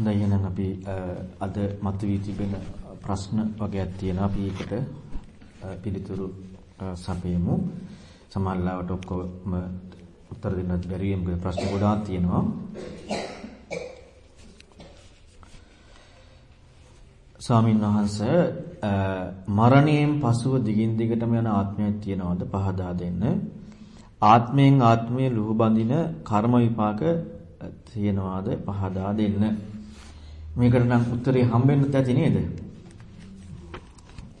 හොඳයි. එහෙනම් අපි අද මතුවී තිබෙන ප්‍රශ්න වගේක් තියෙනවා අපි ඒකට පිළිතුරු සපයමු. සමහරවිට ඔක්කොම උත්තර දෙන්නත් බැරි වෙන ප්‍රශ්න ගොඩාක් තියෙනවා. ස්වාමීන් වහන්සේ මරණයෙන් පසුව දිගින් දිගටම යන ආත්මයක් තියනවද? පහදා දෙන්න. ආත්මයෙන් ආත්මයේ ලුහු බඳින කර්ම විපාක තියනවාද? පහදා දෙන්න. මේකට නම් උත්තරේ හම්බෙන්න ඇති නේද?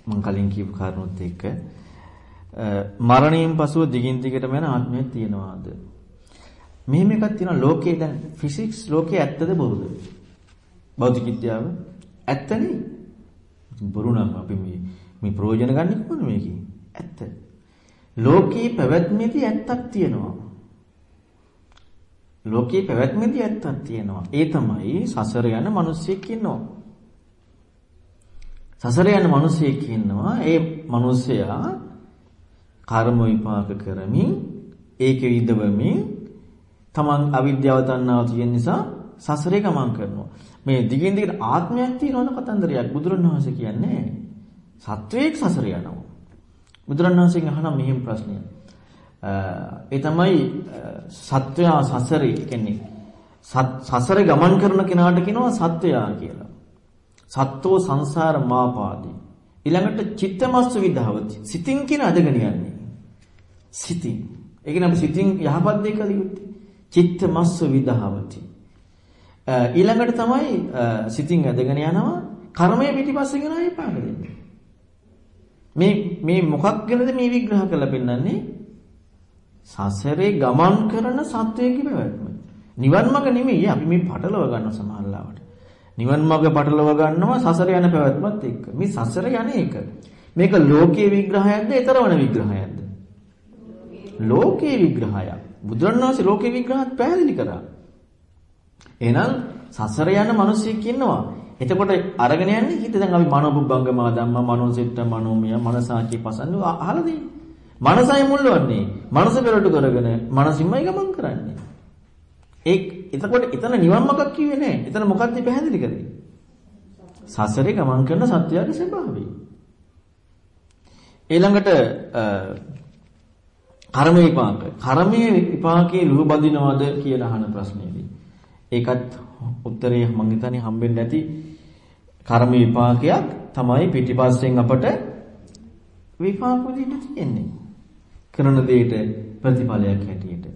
මම කලින් කියපු කාරණොත් එක්ක මරණයෙන් පසුව දිගින් දිගටම යන ආත්මයක් තියනවාද? මෙහෙම එකක් තියෙනවා ලෝකේ දැන් ෆිසික්ස් ලෝකේ ඇත්තද බොරුද? භෞතික විද්‍යාව ඇත්තනේ. බොරු නම් අපි මේ මේ ප්‍රයෝජන ගන්න කොහොමද මේකේ? ඇත්ත. ලෝකේ පැවැත්මේදී ඇත්තක් තියෙනවා. ලෝකේ පැවැත්මේදී ඇත්තක් තියෙනවා. ඒ තමයි සසර යන මිනිස්සෙක් ඉන්නවා. සසර යන මිනිසෙක් ඉන්නවා. ඒ මිනිසයා කර්ම විපාක කරමින් ඒක විදවමින් තමන් අවිද්‍යාව තණ්හාව තියෙන නිසා සසරේ ගමන් කරනවා. මේ දිගින් දිගට ආත්මයක් තියෙනවද කතන්දරයක් බුදුරණවහන්සේ කියන්නේ. සත්වයේක් සසර යනවා. බුදුරණවහන්සේගෙන් අහන මෙහෙම ප්‍රශ්නයක්. ඒ තමයි සත්වයා සසරේ කියන්නේ සසරේ ගමන් කරන කෙනාට කියනවා සත්වයා කියලා. සත්වෝ සංසාර මාපාදී. ඊළඟට චිත්තමස්ස විධාවති. සිතින් කියන අදගෙන යන්නේ. සිතින්. ඒ කියන්නේ අපි සිතින් යහපත් දෙයක් කළ යුත්තේ. චිත්තමස්ස විධාවති. ඊළඟට තමයි සිතින් ඇදගෙන යනවා කර්මය පිටිපස්සෙන් යනවා විපාක දෙන්නේ. මේ මේ මොකක් ගැනද මේ විග්‍රහ කරලා පෙන්නන්නේ? සසරේ ගමන් කරන සත්වයේ පැවැත්ම. නිවන් මඟ නෙමෙයි අපි මේ පටලව ගන්න සමහරලාවට. නිවන් මඟ පටලව ගන්නවා සසර යන පැවැත්මත් එක්ක. මේ සසර යන එක. මේක ලෝකයේ විග්‍රහයක්ද ඊතරවන විග්‍රහයක්ද? ලෝකයේ විග්‍රහයක්. බුදුරණවහන්සේ ලෝකයේ විග්‍රහත් පැහැදිලි කරා. එහෙනම් සසර යන මිනිස්සෙක් ඉන්නවා. එතකොට අරගෙන යන්නේ හිත දැන් අපි මනෝබුබ්බංගමා ධම්ම මනෝසෙට්ට මනෝමය මනසාචි පසන්න අහලා දෙයි. මනසයි මුල්වන්නේ. මනස පෙරට කරගෙන මනසින්මයි ගමන් කරන්නේ. ඒ එතකොට එතන නිවන් මාර්ගක් කිව්වේ නෑ. එතන මොකක්ද පැහැදිලි කරේ? සසරේ ගමන් කරන සත්‍යයේ ස්වභාවය. ඊළඟට කර්ම විපාක. කර්මයේ විපාකයේ ලුහු බඳිනවද කියලා අහන ප්‍රශ්නේදී. ඒකත් උත්තරේ මම හිතන්නේ හම්බෙන්නේ නැති කර්ම විපාකයක් තමයි පිටිපස්සෙන් අපට විපාක දෙන්න තියෙන්නේ. කරන දෙයට ප්‍රතිඵලයක් හැටියට.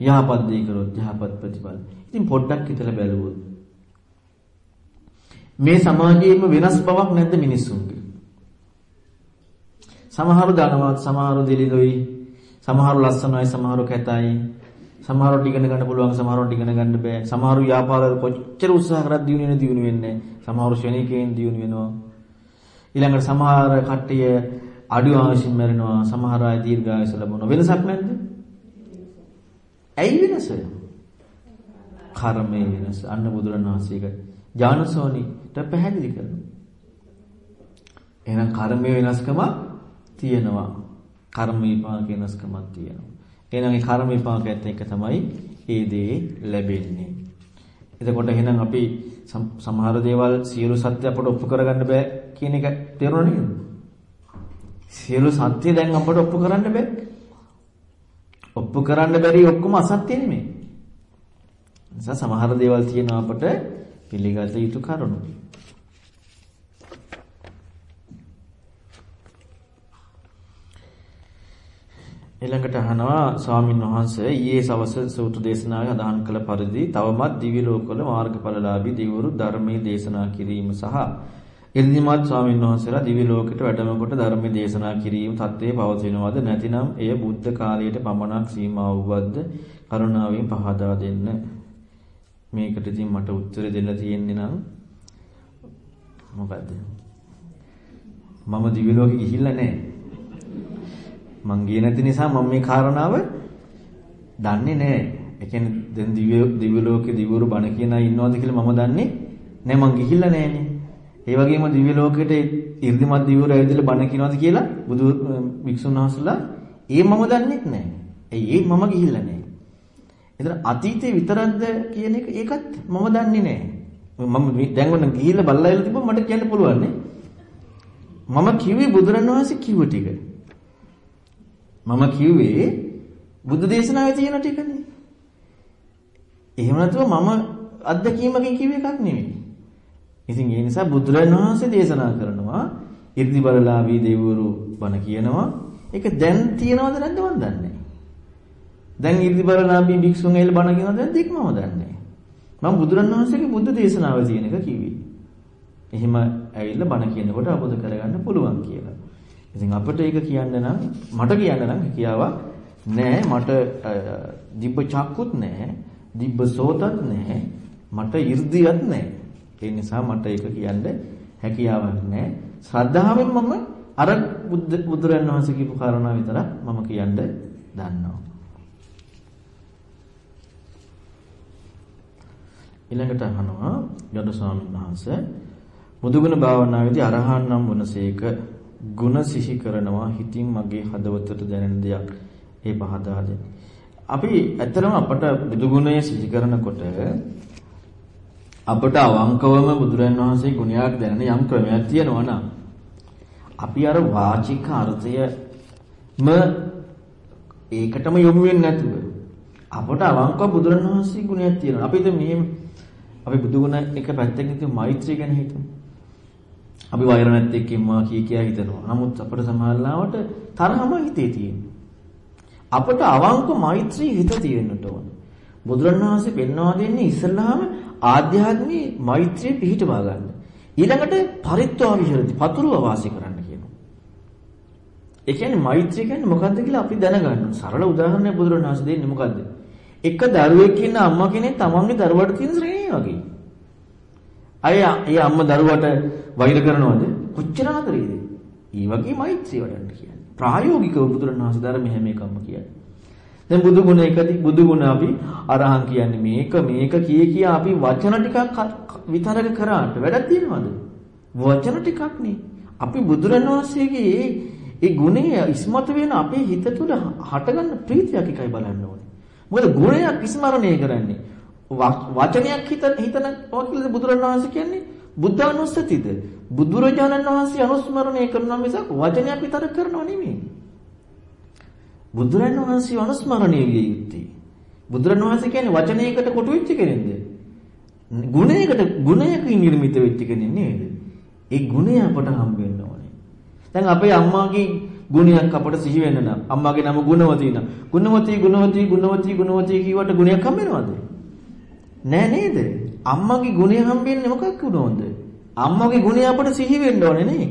යහපත් දේ කරොත් යහපත් ප්‍රතිඵල. ඉතින් පොඩ්ඩක් හිතලා බැලුවොත් මේ සමාජයේම වෙනස් බවක් නැද්ද මිනිස්සුන්ගේ? සමහරු ධනවත්, සමහරු දිලිදොයි, සමහරු ලස්සනයි, සමහරු කැතයි, සමහරවට ඉගෙන ගන්න පුළුවන් සමහරවට ඉගෙන ගන්න බෑ. සමහරු ව්‍යාපාරවල කොච්චර උත්සාහ කරත් දියුණු වෙන දියුණු වෙන්නේ නැහැ. සමහරු ශනිකයෙන් දියුණු වෙනවා. ඊළඟට සමහර කට්ටිය අඩු ආයුෂින් මැරෙනවා. සමහර අය දීර්ඝායුෂ ලැබුණා. වෙනසක් නැද්ද? ඇයි වෙනස? කර්මයේ වෙනස. අන්න බුදුරණවහන්සේක ඥානසෝනිට පැහැදිලි කරනවා. එහෙනම් කර්මයේ වෙනස්කම තියෙනවා. කර්ම විපාක වෙනස්කමක් තියෙනවා. එහෙනම් ඒ කර්ම විපාකයත් එක්ක තමයි ඒ දේ ලැබෙන්නේ. එතකොට එහෙනම් අපි සමහර දේවල් සියලු සත්‍ය අපට ඔප්පු කරගන්න බෑ කියන එක තේරුණා නේද? සියලු සත්‍ය දැන් අපට ඔප්පු කරන්න බෑ. ඔප්පු කරන්න බැරි ඔක්කොම අසත්‍ය නෙමෙයි. නිසා සමහර දේවල් තියෙනවා අපට පිළිගත යුතු කරුණු. ඊළඟට අහනවා ස්වාමින් වහන්සේ ඊයේ සවස සූත්‍ර දේශනාවේ අදහන් කළ පරිදි තවමත් දිව්‍ය ලෝකවල මාර්ගඵලලාභී දිවුරු ධර්මයේ දේශනා කිරීම සහ ඉර්ධිමත් ස්වාමින් වහන්සේලා දිව්‍ය ලෝකයට වැඩම කොට ධර්මයේ දේශනා කිරීම தත්ත්වයේ පවතිනවද නැතිනම් එය බුද්ධ කාලයට පමණක් සීමා වූවද්ද කරුණාවෙන් පහදා දෙන්න මේකට ඉතින් මට උත්තර දෙන්න තියෙන්නේ නම් මොකද්ද මම දිව්‍ය ලෝකෙ ගිහිල්ලා නැහැ මං ගියේ නැති නිසා මම මේ කාරණාව දන්නේ නැහැ. ඒ කියන්නේ දැන් දිව්‍ය දිව්‍ය ලෝකේ දිවුරු බණ කියන අය ඉන්නවද කියලා මම දන්නේ නැහැ. මං ගිහිල්ලා නැහැනේ. ඒ වගේම දිව්‍ය ලෝකෙට 이르දිමත් දිවුරු ඇවිදලා බණ කියනවද කියලා බුදු වික්ෂුන් වහන්සේලා ඒ මම දන්නෙත් නැහැ. ඒ මම ගිහිල්ලා නැහැ. එතන අතීතේ විතරක්ද කියන එක ඒකත් මම දන්නේ නැහැ. මම දැන් ඔන්න ගිහිල්ලා බලලා ඉල්ල තිබ්බම මට කියන්න පුළුවන් නේ. මම කිව්වේ බුදුරණවහන්සේ කිව්ව ටික. මම කිව්වේ බුදු දේශනාවේ තියෙන ටිකනේ. එහෙම නැතුව මම අත්දැකීමකින් කිව්ව එකක් නෙමෙයි. ඉතින් ඒ නිසා බුදුරණවහන්සේ දේශනා කරනවා ඉර්ධි බලලාභී දෙවිවරු බණ කියනවා. ඒක දැන් තියනවද නැද්ද මන් දන්නේ නැහැ. දැන් ඉර්ධි බලලාභී භික්ෂුන් ඇවිල්ලා බණ කියනවද නැද්ද ඒක මම දන්නේ නැහැ. මම බුදුරණවහන්සේගේ බුද්ධ දේශනාවේ තියෙන එක කිව්වේ. එහෙම ඇවිල්ලා බණ කියනකොට අවබෝධ කරගන්න පුළුවන් කියලා. ඉතින් අපිට ඒක කියන්න නම් මට කියන්න නම් කියාවා නෑ මට දිබ්බ චක්කුත් නෑ දිබ්බ සෝතත් නෑ මට 이르දියක් නෑ ඒ නිසා මට ඒක කියන්න හැකියාවක් නෑ. ශ්‍රද්ධාවෙන් මම අර බුද්ධ බුදුරන් වහන්සේ කියපු කාරණා විතරක් මම කියන්න දන්නවා. ඊළඟට අහනවා යඩ ස්වාමීන් වහන්සේ මුදුගුණ භාවනාවේදී අරහන් නම් වනසේක ಗುಣ සිහි කරනවා. හිතින් මගේ හදවතට දැනෙන දෙයක් ඒ පහදා දෙන්න. අපි ඇත්තටම අපට බුදු ගුණය සිහි කරනකොට අපට අවංකවම බුදුරන් වහන්සේ ගුණයක් දැනෙන යම් ක්‍රමයක් තියෙනවා නම් අපි අර වාචික අර්ථයම ඒකටම යොමු වෙන්නේ නැතුව අපට අවංකව බුදුරන් වහන්සේ ගුණයක් තියෙනවා. අපි දැන් මෙහෙම අපි බුදු ගුණ එක පැත්තකින් ඉතින් මෛත්‍රිය ගැන හිතමු. අපි වෛර නැත් එක්කම කී කියා හිතනවා. නමුත් අපිට සමහරවිට තරහම හිතේ තියෙනවා. අපට අවංක මෛත්‍රී හිත තියෙන්නට ඕන. බුදුරණවහන්සේ පෙන්වා දෙන්නේ ඉස්සල්ලාම ආධ්‍යාත්මී මෛත්‍රිය පිහිටවා ගන්න. ඊළඟට පරිත්වා විහෙරති පතුරුව වාසය කරන්න කියනවා. ඒ කියන්නේ මෛත්‍රිය කියන්නේ මොකද්ද කියලා අපි දැනගන්න සරල උදාහරණයක් බුදුරණවහන්සේ දෙන්නේ මොකද්ද? එක දරුවෙක් ඉන්න අම්මා කෙනෙක් තමන්ගේ දරුවට තියෙන ශ්‍රේණිය වගේ. අය ඒ අම්මා දරුවට වෛර කරනවද? කොච්චර ආදරේද? ඒ වගේ මෛත්‍රිය වඩන්න කියන්නේ. ප්‍රායෝගිකව බුදුරණවහන්සේ ධර්ම හැම එකක්ම කියන්නේ. දැන් බුදු ගුණ එකදී බුදු ගුණ අපි අරහන් කියන්නේ මේක මේක කිය කිය අපි වචන ටිකක් විතරක කරාට වැඩක් තියෙනවද? වචන ටිකක් නේ. අපි බුදුරණවහන්සේගේ ඒ ගුණය ඉස්මතු වෙන අපේ හිත තුළ හටගන්න ප්‍රීතියක් එකයි බලන්න ඕනේ. මොකද ගුණයක් ස්මරණය කරන්නේ වචනයක් හිතන හිතන ඔකල බුදුරණවහන්සේ කියන්නේ බුද්ධානුස්සතිද බුදුරජාණන් වහන්සේ අනුස්මරණය කරනවා මිසක් වචනයක් විතර කරනව නෙමෙයි. බුදුරජාණන් වහන්සේ අනුස්මරණය විය යුත්තේ. බුදුරජාණන් වහන්සේ කියන්නේ වචනයකට කොටු වෙච්ච කෙනෙක්ද? ගුණයකට ගුණයකින් නිර්මිත වෙච්ච කෙනෙක් නේද? ඒ ගුණය අපට හම්බ වෙන්න ඕනේ. දැන් අපේ අම්මාගේ ගුණයක් අපට සිහි වෙන්න නම් අම්මාගේ නම ගුණවතී නම් ගුණවතී ගුණවතී ගුණවතී ගුණවතී කියවට ගුණයක් හම්බ වෙනවද? නෑ නේද? අම්මගේ ගුණය හම්බෙන්නේ මොකක් වුණොන්ද? අම්මගේ ගුණය අපට සිහි වෙන්න ඕනේ නේ.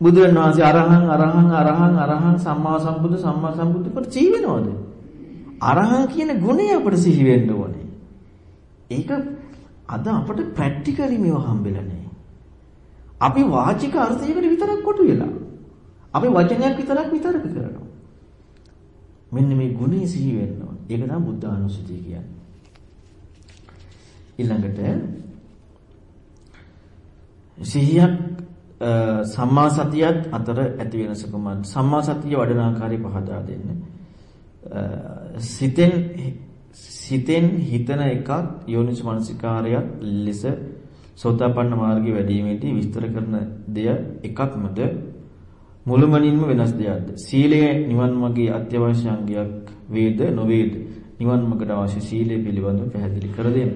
බුදුන් වහන්සේ අරහං අරහං අරහං අරහං සම්මා සම්බුදු සම්මා සම්බුදු කොට සිහි වෙනවද? අරහං කියන ගුණය අපට සිහි වෙන්න ඕනේ. ඒක අද අපට ප්‍රැක්ටිකලි මේව හම්බෙලා නැහැ. අපි වාචික අර්ථයකට විතරක් කොටු වෙලා. අපි වචනයක් විතරක් විතරක කරනවා. මෙන්න මේ ගුණය සිහි වෙන්න ඕනේ. ඒක තමයි බුද්ධ ආනුස්සතිය කියන්නේ. ඊළඟට සිහියක් සම්මා සතියත් අතර ඇති වෙනස කොහොමද? සම්මා සතිය වඩන ආකාරය පහදා දෙන්න. සිතෙන් සිතෙන් හිතන එකක් යෝනිස් මනසිකාරයක් ලෙස සෝතාපන්න මාර්ගයේ වැඩිමේදී විස්තර කරන දෙය එකක්මද මුළුමනින්ම වෙනස් දෙයක්ද? සීලය නිවන් මාර්ගයේ අත්‍යවශ්‍ය අංගයක් වේද නොවේද? නිවන් මාර්ගට අවශ්‍ය සීලය පිළිබඳව පැහැදිලි කර දෙන්න.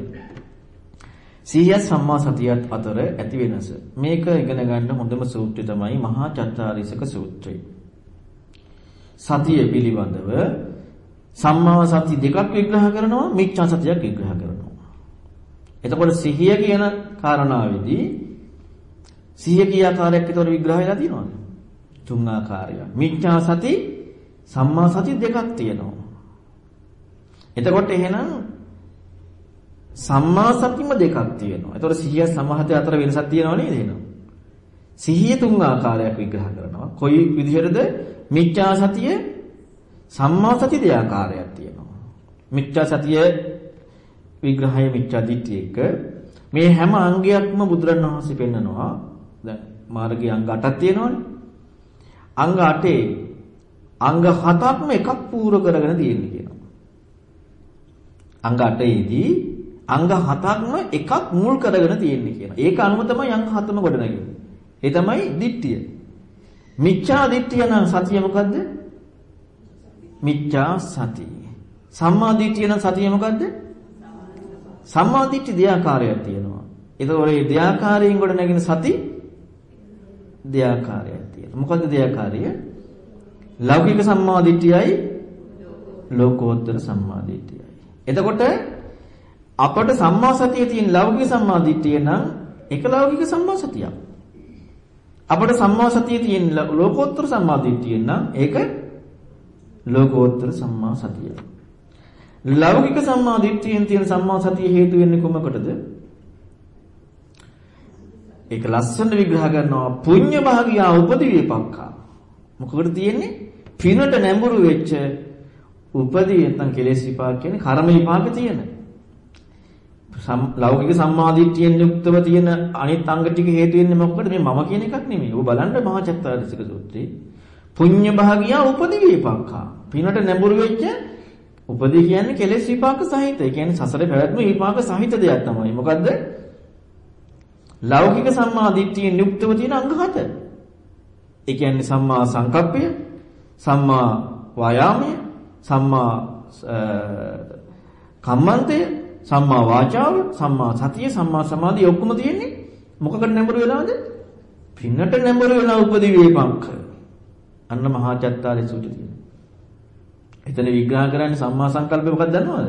සිහියත් සම්මා සතියත් අතර ඇති වෙනස. මේක ඉගෙන ගන්න හොඳම සූත්‍රය තමයි මහා චත්තාරීසක සූත්‍රය. සතිය පිළිබඳව සම්මා සති දෙකක් විග්‍රහ කරනවා මිච්ඡා සතියක් විග්‍රහ කරනවා. එතකොට සිහිය කියන කාරණාවේදී සිහිය කිය ආකාරයක් විතර විග්‍රහ වෙලා තියෙනවද? තුන් ආකාරයක්. මිච්ඡා සති සම්මා සති දෙකක් තියෙනවා. එතකොට එහෙනම් සම්මා සතිම දෙකක් තියෙනවා. ඒතකොට සිහිය සමාහත අතර වෙනසක් තියෙනව නේද එහෙනම්? සිහිය තුන් ආකාරයක් විග්‍රහ කරනවා. කොයි විදිහටද? මිච්ඡා සතිය සම්මා සති දෙආකාරයක් තියෙනවා. මිච්ඡා සතිය විග්‍රහය මිච්ඡා දිට්ඨිය එක මේ හැම අංගයක්ම බුදුරණවහන්සේ පෙන්නනවා. දැන් මාර්ගයේ අංග 8ක් තියෙනවනේ. අංග 8 අංග 7ක්ම එකක් පූර්ව කරගෙන තියෙන්නේ කියනවා. අංග 8 ේදී අංග හතක්ම එකක් මුල් කරගෙන තියෙන්නේ කියනවා. ඒක අනුව තමයි අංග හතම ගොඩනගන්නේ. ඒ තමයි දිට්ඨිය. මිච්ඡා දිට්ඨිය නම් සතිය මොකද්ද? මිච්ඡා සතිය. සම්මා දිට්ඨිය නම් සතිය මොකද්ද? සම්මා දිට්ඨි දෙආකාරයක් තියෙනවා. ඒතකොට මේ දෙආකාරයෙන් ගොඩ නැගෙන සති දෙආකාරයක් තියෙනවා. මොකද්ද දෙආකාරය? ලෞකික සම්මා දිට්ඨියයි ලෝකෝත්තර සම්මා දිට්ඨියයි. එතකොට අපට සම්මා සතිය තියෙන ලෞකික සම්මා දිට්ඨිය නම් එක ලෞකික සම්මා සතියක්. අපට සම්මා සතිය තියෙන ලෝකෝත්තර සම්මා දිට්ඨිය නම් ඒක ලෝකෝත්තර සම්මා සතිය. ලෞකික සම්මා දිට්ඨියෙන් තියෙන සම්මා සතිය හේතු වෙන්නේ කොමකටද? ඒක ලස්සන විග්‍රහ කරනවා පුඤ්ඤ භාගියා උපදී විපක්ඛා. මොකකටද තියෙන්නේ? පිනට නැඹුරු වෙච්ච උපදී නැත්නම් කෙලෙස් විපාක කියන්නේ කර්ම විපාක තියෙන. ලෞකික සම්මාදිට්ඨියෙන් යුක්තව තියෙන අනිත් අංග ටික හේතු වෙන්නේ මොකද මේ මම කියන එකක් නෙමෙයි. ඔබ බලන්න මහා චත්තාරිසික සූත්‍රයේ පුඤ්ඤ භාගියා උපදී විපක්ඛා. පිනට නැඹුරු වෙච්ච උපදී කියන්නේ කෙලෙස් විපාක සහිත. ඒ කියන්නේ සසර පැවැත්ම විපාක සහිත දෙයක් තමයි. මොකද්ද? ලෞකික සම්මා දිට්ඨියෙන් යුක්තව තියෙන අංග හත. ඒ කියන්නේ සම්මා සංකප්පය, සම්මා වායාමය, සම්මා කම්මන්තය, සම්මා වාචාව, සම්මා සතිය, සම්මා සමාධිය ඔක්කොම තියෙන්නේ මොකකට නැඹුරු වෙලාද? පින්නට නැඹුරු වෙලා උපදී වේපංක. අන්න මහා චත්තාරි සූත්‍රය. එතන විග්‍රහ කරන්නේ සම්මා සංකල්පය මොකක්ද දන්නවද?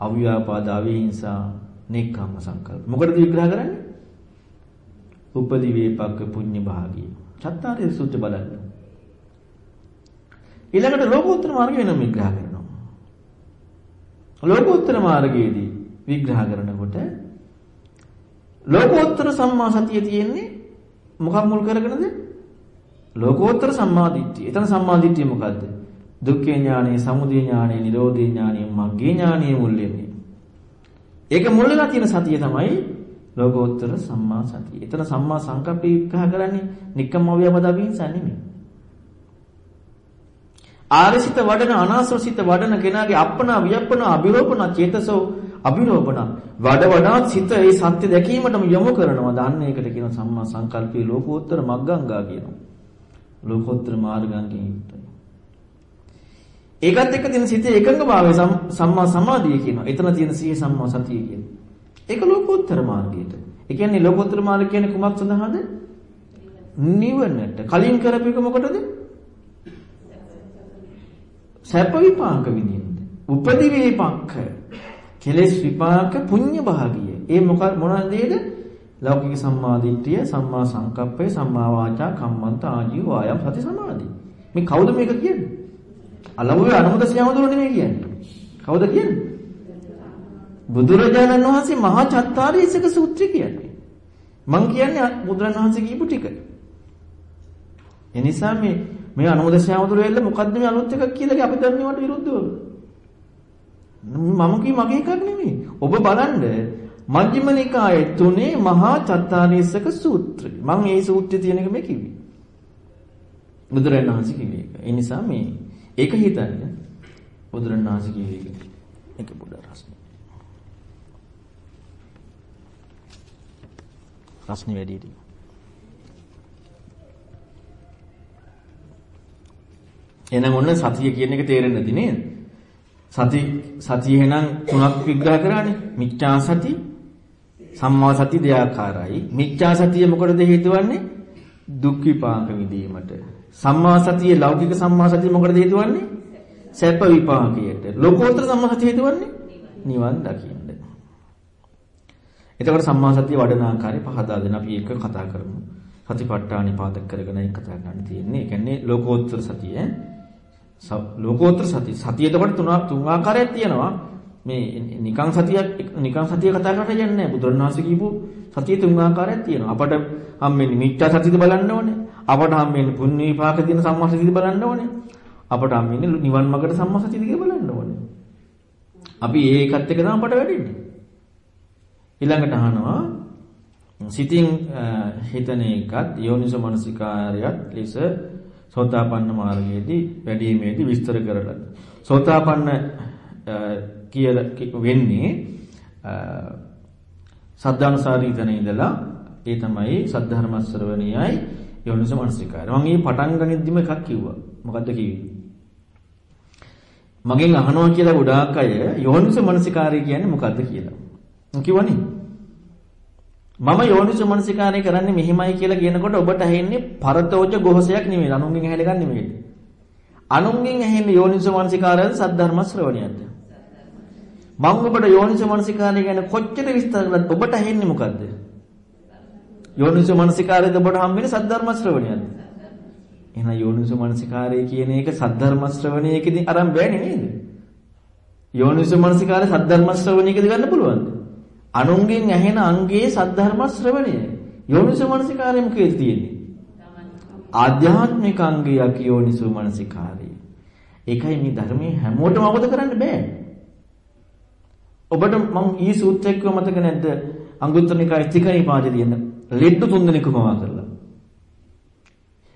අව්‍යාපාද, අවිහිංසා, නෙක්ඛම්ම සංකල්ප. මොකටද විග්‍රහ කරන්නේ? උපදි වේපක්ක පුඤ්ඤ භාගිය. චත්තාරි සූත්‍ර බලන්න. ඊළඟට ලෝකෝත්තර මාර්ගය වෙනම විග්‍රහ කරනවා. ලෝකෝත්තර මාර්ගයේදී විග්‍රහ කරනකොට ලෝකෝත්තර සම්මා සතිය තියෙන්නේ මොකක් මුල් කරගෙනද? ලෝකෝත්තර සම්මා දිට්ඨිය. එතන සම්මා දිට්ඨිය මොකද්ද? දුක්ඛේ ඥානෙ, සමුදය ඥානෙ, නිරෝධේ ඥානෙ, මග්ගේ ඥානෙ මුල් වෙන්නේ. ඒක මුල් වෙලා තියෙන සතිය තමයි ලෝකෝත්තර සම්මා සතිය. එතන සම්මා සංකප්පේ විග්‍රහ කරන්නේ නික්කම් අව්‍යාපද අවිහිංසා නෙමෙයි. ආරසිත වඩන අනාසසිත වඩන කෙනාගේ අප්පනා වියප්පන අභිරෝපණ චේතසෝ අභිරෝපණ වඩ වඩාත් සිත ඒ සත්‍ය දැකීමටම යොමු කරනවා. දාන්න ඒකට කියන සම්මා සංකල්පයේ ලෝකෝත්තර මග්ගංගා කියනවා. ලෝකෝත්තර මාර්ගංගෙන් යුක්තයි. ඒකත් එක්ක තියෙන සිතේ එකඟභාවය සම්මා සමාධිය කියනවා. එතන තියෙන සිහිය සම්මා සතිය කියනවා. ඒක ලෝකෝත්තර මාර්ගයට. ඒ කියන්නේ ලෝකෝත්තර මාර්ගය කියන්නේ කුමක් සඳහාද? නිවනට. කලින් කරපේක මොකටද? සැප විපාක විඳින්න. උපදි විපාක. කෙලෙස් විපාක පුඤ්ඤ භාගිය. ඒ මොක මොනවද නේද? ලෞකික සම්මාදිට්ඨිය, සම්මා සංකප්පය, සම්මා වාචා, කම්මන්ත ආජීව වායම් සති සමාධි. මේ කවුද මේක කියන්නේ? අලවුවේ අනුමත සියමදුර නෙමෙයි කියන්නේ. කවුද කියන්නේ? බුදුරජාණන් වහන්සේ මහා චත්තාරීසක සූත්‍රය කියන්නේ. මං කියන්නේ බුදුරජාණන් වහන්සේ කියපු ටික. එනිසා මේ මේ අනුමත සියමදුර වෙල්ල මොකද්ද මේ අලුත් එකක් කියලා අපි දන්නේ වට විරුද්ධව. මම කී මගේ එකක් නෙමෙයි. ඔබ බලන්න මජ්ක්‍ධිම නිකායේ තුනේ මහා චත්තාරීසක සූත්‍රය. මම මේ සූත්‍රය තියෙන එක මේ කිව්වේ. බුදුරජාණන් වහන්සේ කිව්වේ ඒක. ඒ නිසා මේ ඒක හිතන්න බුදුරණාහි කිව්වේ ඒක. ඒක බුද්ධ රසනේ. රසනේ වැඩි ටික. එහෙනම් ඔන්න සතිය කියන එක තේරෙන්නේ නැති නේද? සති සතිය එහෙනම් තුනක් විග්‍රහ කරානේ. මිච්ඡා සති, සම්මා සති දෙආකාරයි. මිච්ඡා සතිය මොකටද හේතුවන්නේ? දුක් විපාක විඳීමට. සම්මා සතියේ ලෞකික සම්මා සතිය මොකටද හේතුවන්නේ? සැප විපාකයට. ලෝකෝත්තර සම්මා සතිය හේතුවන්නේ? නිවන් දකින්න. එතකොට සම්මා සතිය වඩන ආකාරය පහදා දෙන අපි ඒක කතා කරමු. සතිපට්ඨානි පාදක කරගෙන ඒක කතා කරන්න තියෙන්නේ. ඒ කියන්නේ ලෝකෝත්තර සතිය ලෝකෝත්තර සතිය. සතිය එතකොට තුන තුන් ආකාරයක් තියෙනවා. මේ නිකං සතියක් නිකං සතිය කතා කරන්න යන්නේ නැහැ. බුදුරණවහන්සේ කියපු සතිය තුන් ආකාරයක් තියෙනවා. අපට හම්බෙන්නේ මිත්‍යා සතියද බලන්න ඕනේ. අපට හම්බෙන්නේ පුණ්‍ය විපාක තියෙන සම්මාසතියද බලන්න ඕනේ. අපට හම්බෙන්නේ නිවන් මාර්ගට සම්මාසතියද කියලා බලන්න ඕනේ. අපි ඒකත් එක තමයි අපට වැඩින්නේ. ඊළඟට අහනවා සිතින් හිතන එකත් යෝනිසෝ මනසිකාරයත් ලෙස සෝතාපන්න මාර්ගයේදී වැඩිීමේදී විස්තර කරලා. සෝතාපන්න කියලා වෙන්නේ සද්ධානුසාරී තැන ඉඳලා ඒ තමයි සද්ධර්ම ශ්‍රවණියයි යෝනිසෝ මනසිකාරය. මම මේ පටන් ගනිද්දිම එකක් කිව්වා. මොකද්ද කිව්වේ? මගෙන් අහනවා කියලා ගොඩාක් අය යෝනිසෝ මනසිකාරය කියන්නේ මොකද්ද කියලා. මම කිව්වනේ. මම යෝනිසෝ මනසිකාරය කරන්නේ මෙහිමයි කියලා කියනකොට ඔබට ඇහෙන්නේ පරතෝජ ගොහසයක් නෙමෙයි. අනුන්ගෙන් ඇහෙන එකක් නෙමෙයි. අනුන්ගෙන් ඇහෙන්නේ යෝනිසෝ මනසිකාරයද සද්ධර්ම ශ්‍රවණියද? මම ඔබට යෝනිසෝ මනසිකාරය ගැන කොච්චර විස්තර කළත් ඔබට ඇහෙන්නේ මොකද්ද? යෝනිසෝ මනසිකාරයද ඔබට හම්බෙන්නේ සද්ධර්ම ශ්‍රවණියද? එහෙනම් යෝනිසෝ මනසිකාරය කියන එක සද්ධර්ම ශ්‍රවණයකදී අරන් බෑනේ නේද? යෝනිසෝ මනසිකාරය සද්ධර්ම ශ්‍රවණයකදී ගන්න පුළුවන්ද? අනුන්ගෙන් ඇහෙන අංගයේ සද්ධර්ම ශ්‍රවණය. යෝනිසෝ මනසිකාරය මොකේද තියෙන්නේ? ආධ්‍යාත්මික අංගයක් යෝනිසෝ මනසිකාරය. ඒකයි මේ ධර්මයේ හැමෝටම අවබෝධ කරන්න බෑ. ඔබට මම ඊ සූත්‍රයක් කිව්ව මතක නැද්ද? අංගුත්තර නිකාය තිකණී පාඩේ තියෙන ලෙඩ තුන්දෙනෙක් කොහොමද කරලා?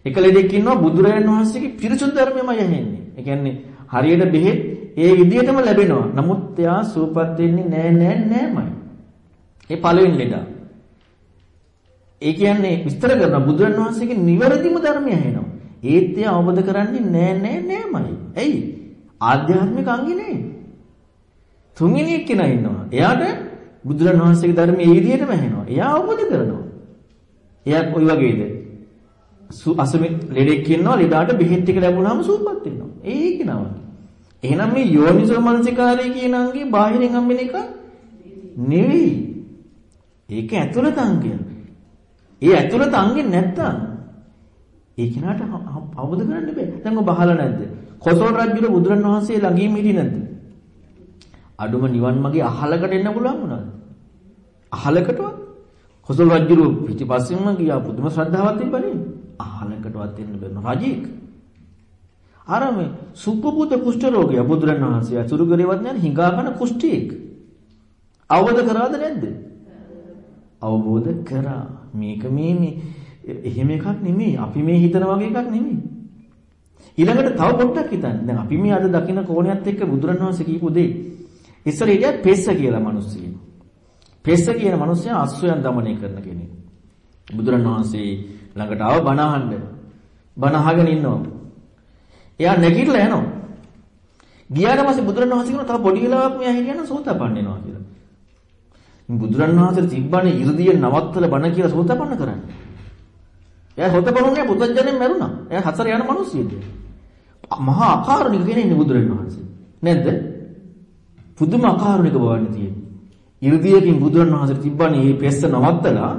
එක ලෙඩෙක් ඉන්නවා බුදුරජාණන් වහන්සේගේ පිරිසුදු ධර්මයමයි ඇහෙන්නේ. ඒ කියන්නේ හරියට බෙහෙත් ඒ විදිහටම ලැබෙනවා. නමුත් එයා සූපත් වෙන්නේ නෑ නෑ නෑමයි. ඒ පළවෙනි ලෙඩා. ඒ කියන්නේ විස්තර කරන බුදුරජාණන් වහන්සේගේ නිවැරදිම ධර්මය ඇහෙනවා. ඒත් එයා අවබෝධ කරන්නේ නෑ නෑ නෑමයි. ඇයි? ආධ්‍යාත්මික අංගේ නේ. තුන්වෙනි එක්කෙනා ඉන්නවා. එයාට බුදුරන් වහන්සේගේ ධර්මයේ ඒ විදිහටම ඇහෙනවා. එයා අවබෝධ කරනවා. එයා ওই වගේද? අසමි ලෙඩෙක් ඉන්නවා ලෙඩාට බෙහෙත් ටික ලැබුණාම සුවපත් වෙනවා. ඒක නම. එහෙනම් මේ යෝනිසෝ මනසිකාරය කියන අංගේ බාහිරින් හම්බෙන එක නෙවෙයි. ඒක ඇතුළත අංගය. ඒ ඇතුළත අංගේ නැත්තම් ඒ කෙනාට අවබෝධ කරන්න බෑ. දැන් ඔබ අහලා නැද්ද? කොසල් රජුගේ බුදුරන් වහන්සේ ළඟින් හිටියේ නැද්ද? අඩුම නිවන් මාගේ අහලකට එන්න පුළුවන් වුණාද? අහලකටවත් කොසල් රජුරු පිටිපස්සෙන්ම ගියා පුදුම ශ්‍රද්ධාවක් තිබ්බනේ. අහලකටවත් එන්න බැරි රජෙක්. අර මේ සුප්පුත කුෂ්ඨ රෝගය බුදුරණවහන්සේ අසුරු කරේවත් නැහැ හිඟාගෙන කුෂ්ඨියෙක්. අවබෝධ කරාද නැද්ද? අවබෝධ කරා. මේක මේ මේ එහෙම එකක් නෙමෙයි. අපි මේ හිතන වගේ එකක් නෙමෙයි. ඊළඟට තව පොඩ්ඩක් හිතන්න. දැන් අපි මේ අද දකින කෝණයත් එක්ක බුදුරණවහන්සේ කියපු දේ. ඉස්සර හිටියත් පෙස්ස කියලා මිනිස්සු කියනවා. පෙස්ස කියන මිනිස්සයා අස්සයන් দমনය කරන කෙනෙක්. බුදුරණවහන්සේ ළඟට ආව බණ අහන්න. බණ අහගෙන ඉන්නවා. එයා නැගිටලා යනවා. ගියාට පස්සේ බුදුරණවහන්සේ කියනවා තව පොඩි වෙලාවක් මෙයා හිටියනම් සෝතාපන්න වෙනවා කියලා. බුදුරන් වහන්සේ තිබ්බනේ 이르දිය නවත්තල බණ කියලා සෝතපන්න කරන්න. එයා සෝතපන්නුනේ පුතජනෙන් මැරුණා. එයා හතර යන මිනිස්සුද? මහා අකාරුණික කෙනෙක් බුදුරන් වහන්සේ. නේද? පුදුම අකාරුණික බවන්නේ තියෙන්නේ. 이르දියකින් බුදුරන් වහන්සේ තිබ්බනේ මේ පෙස්ස නවත්තලා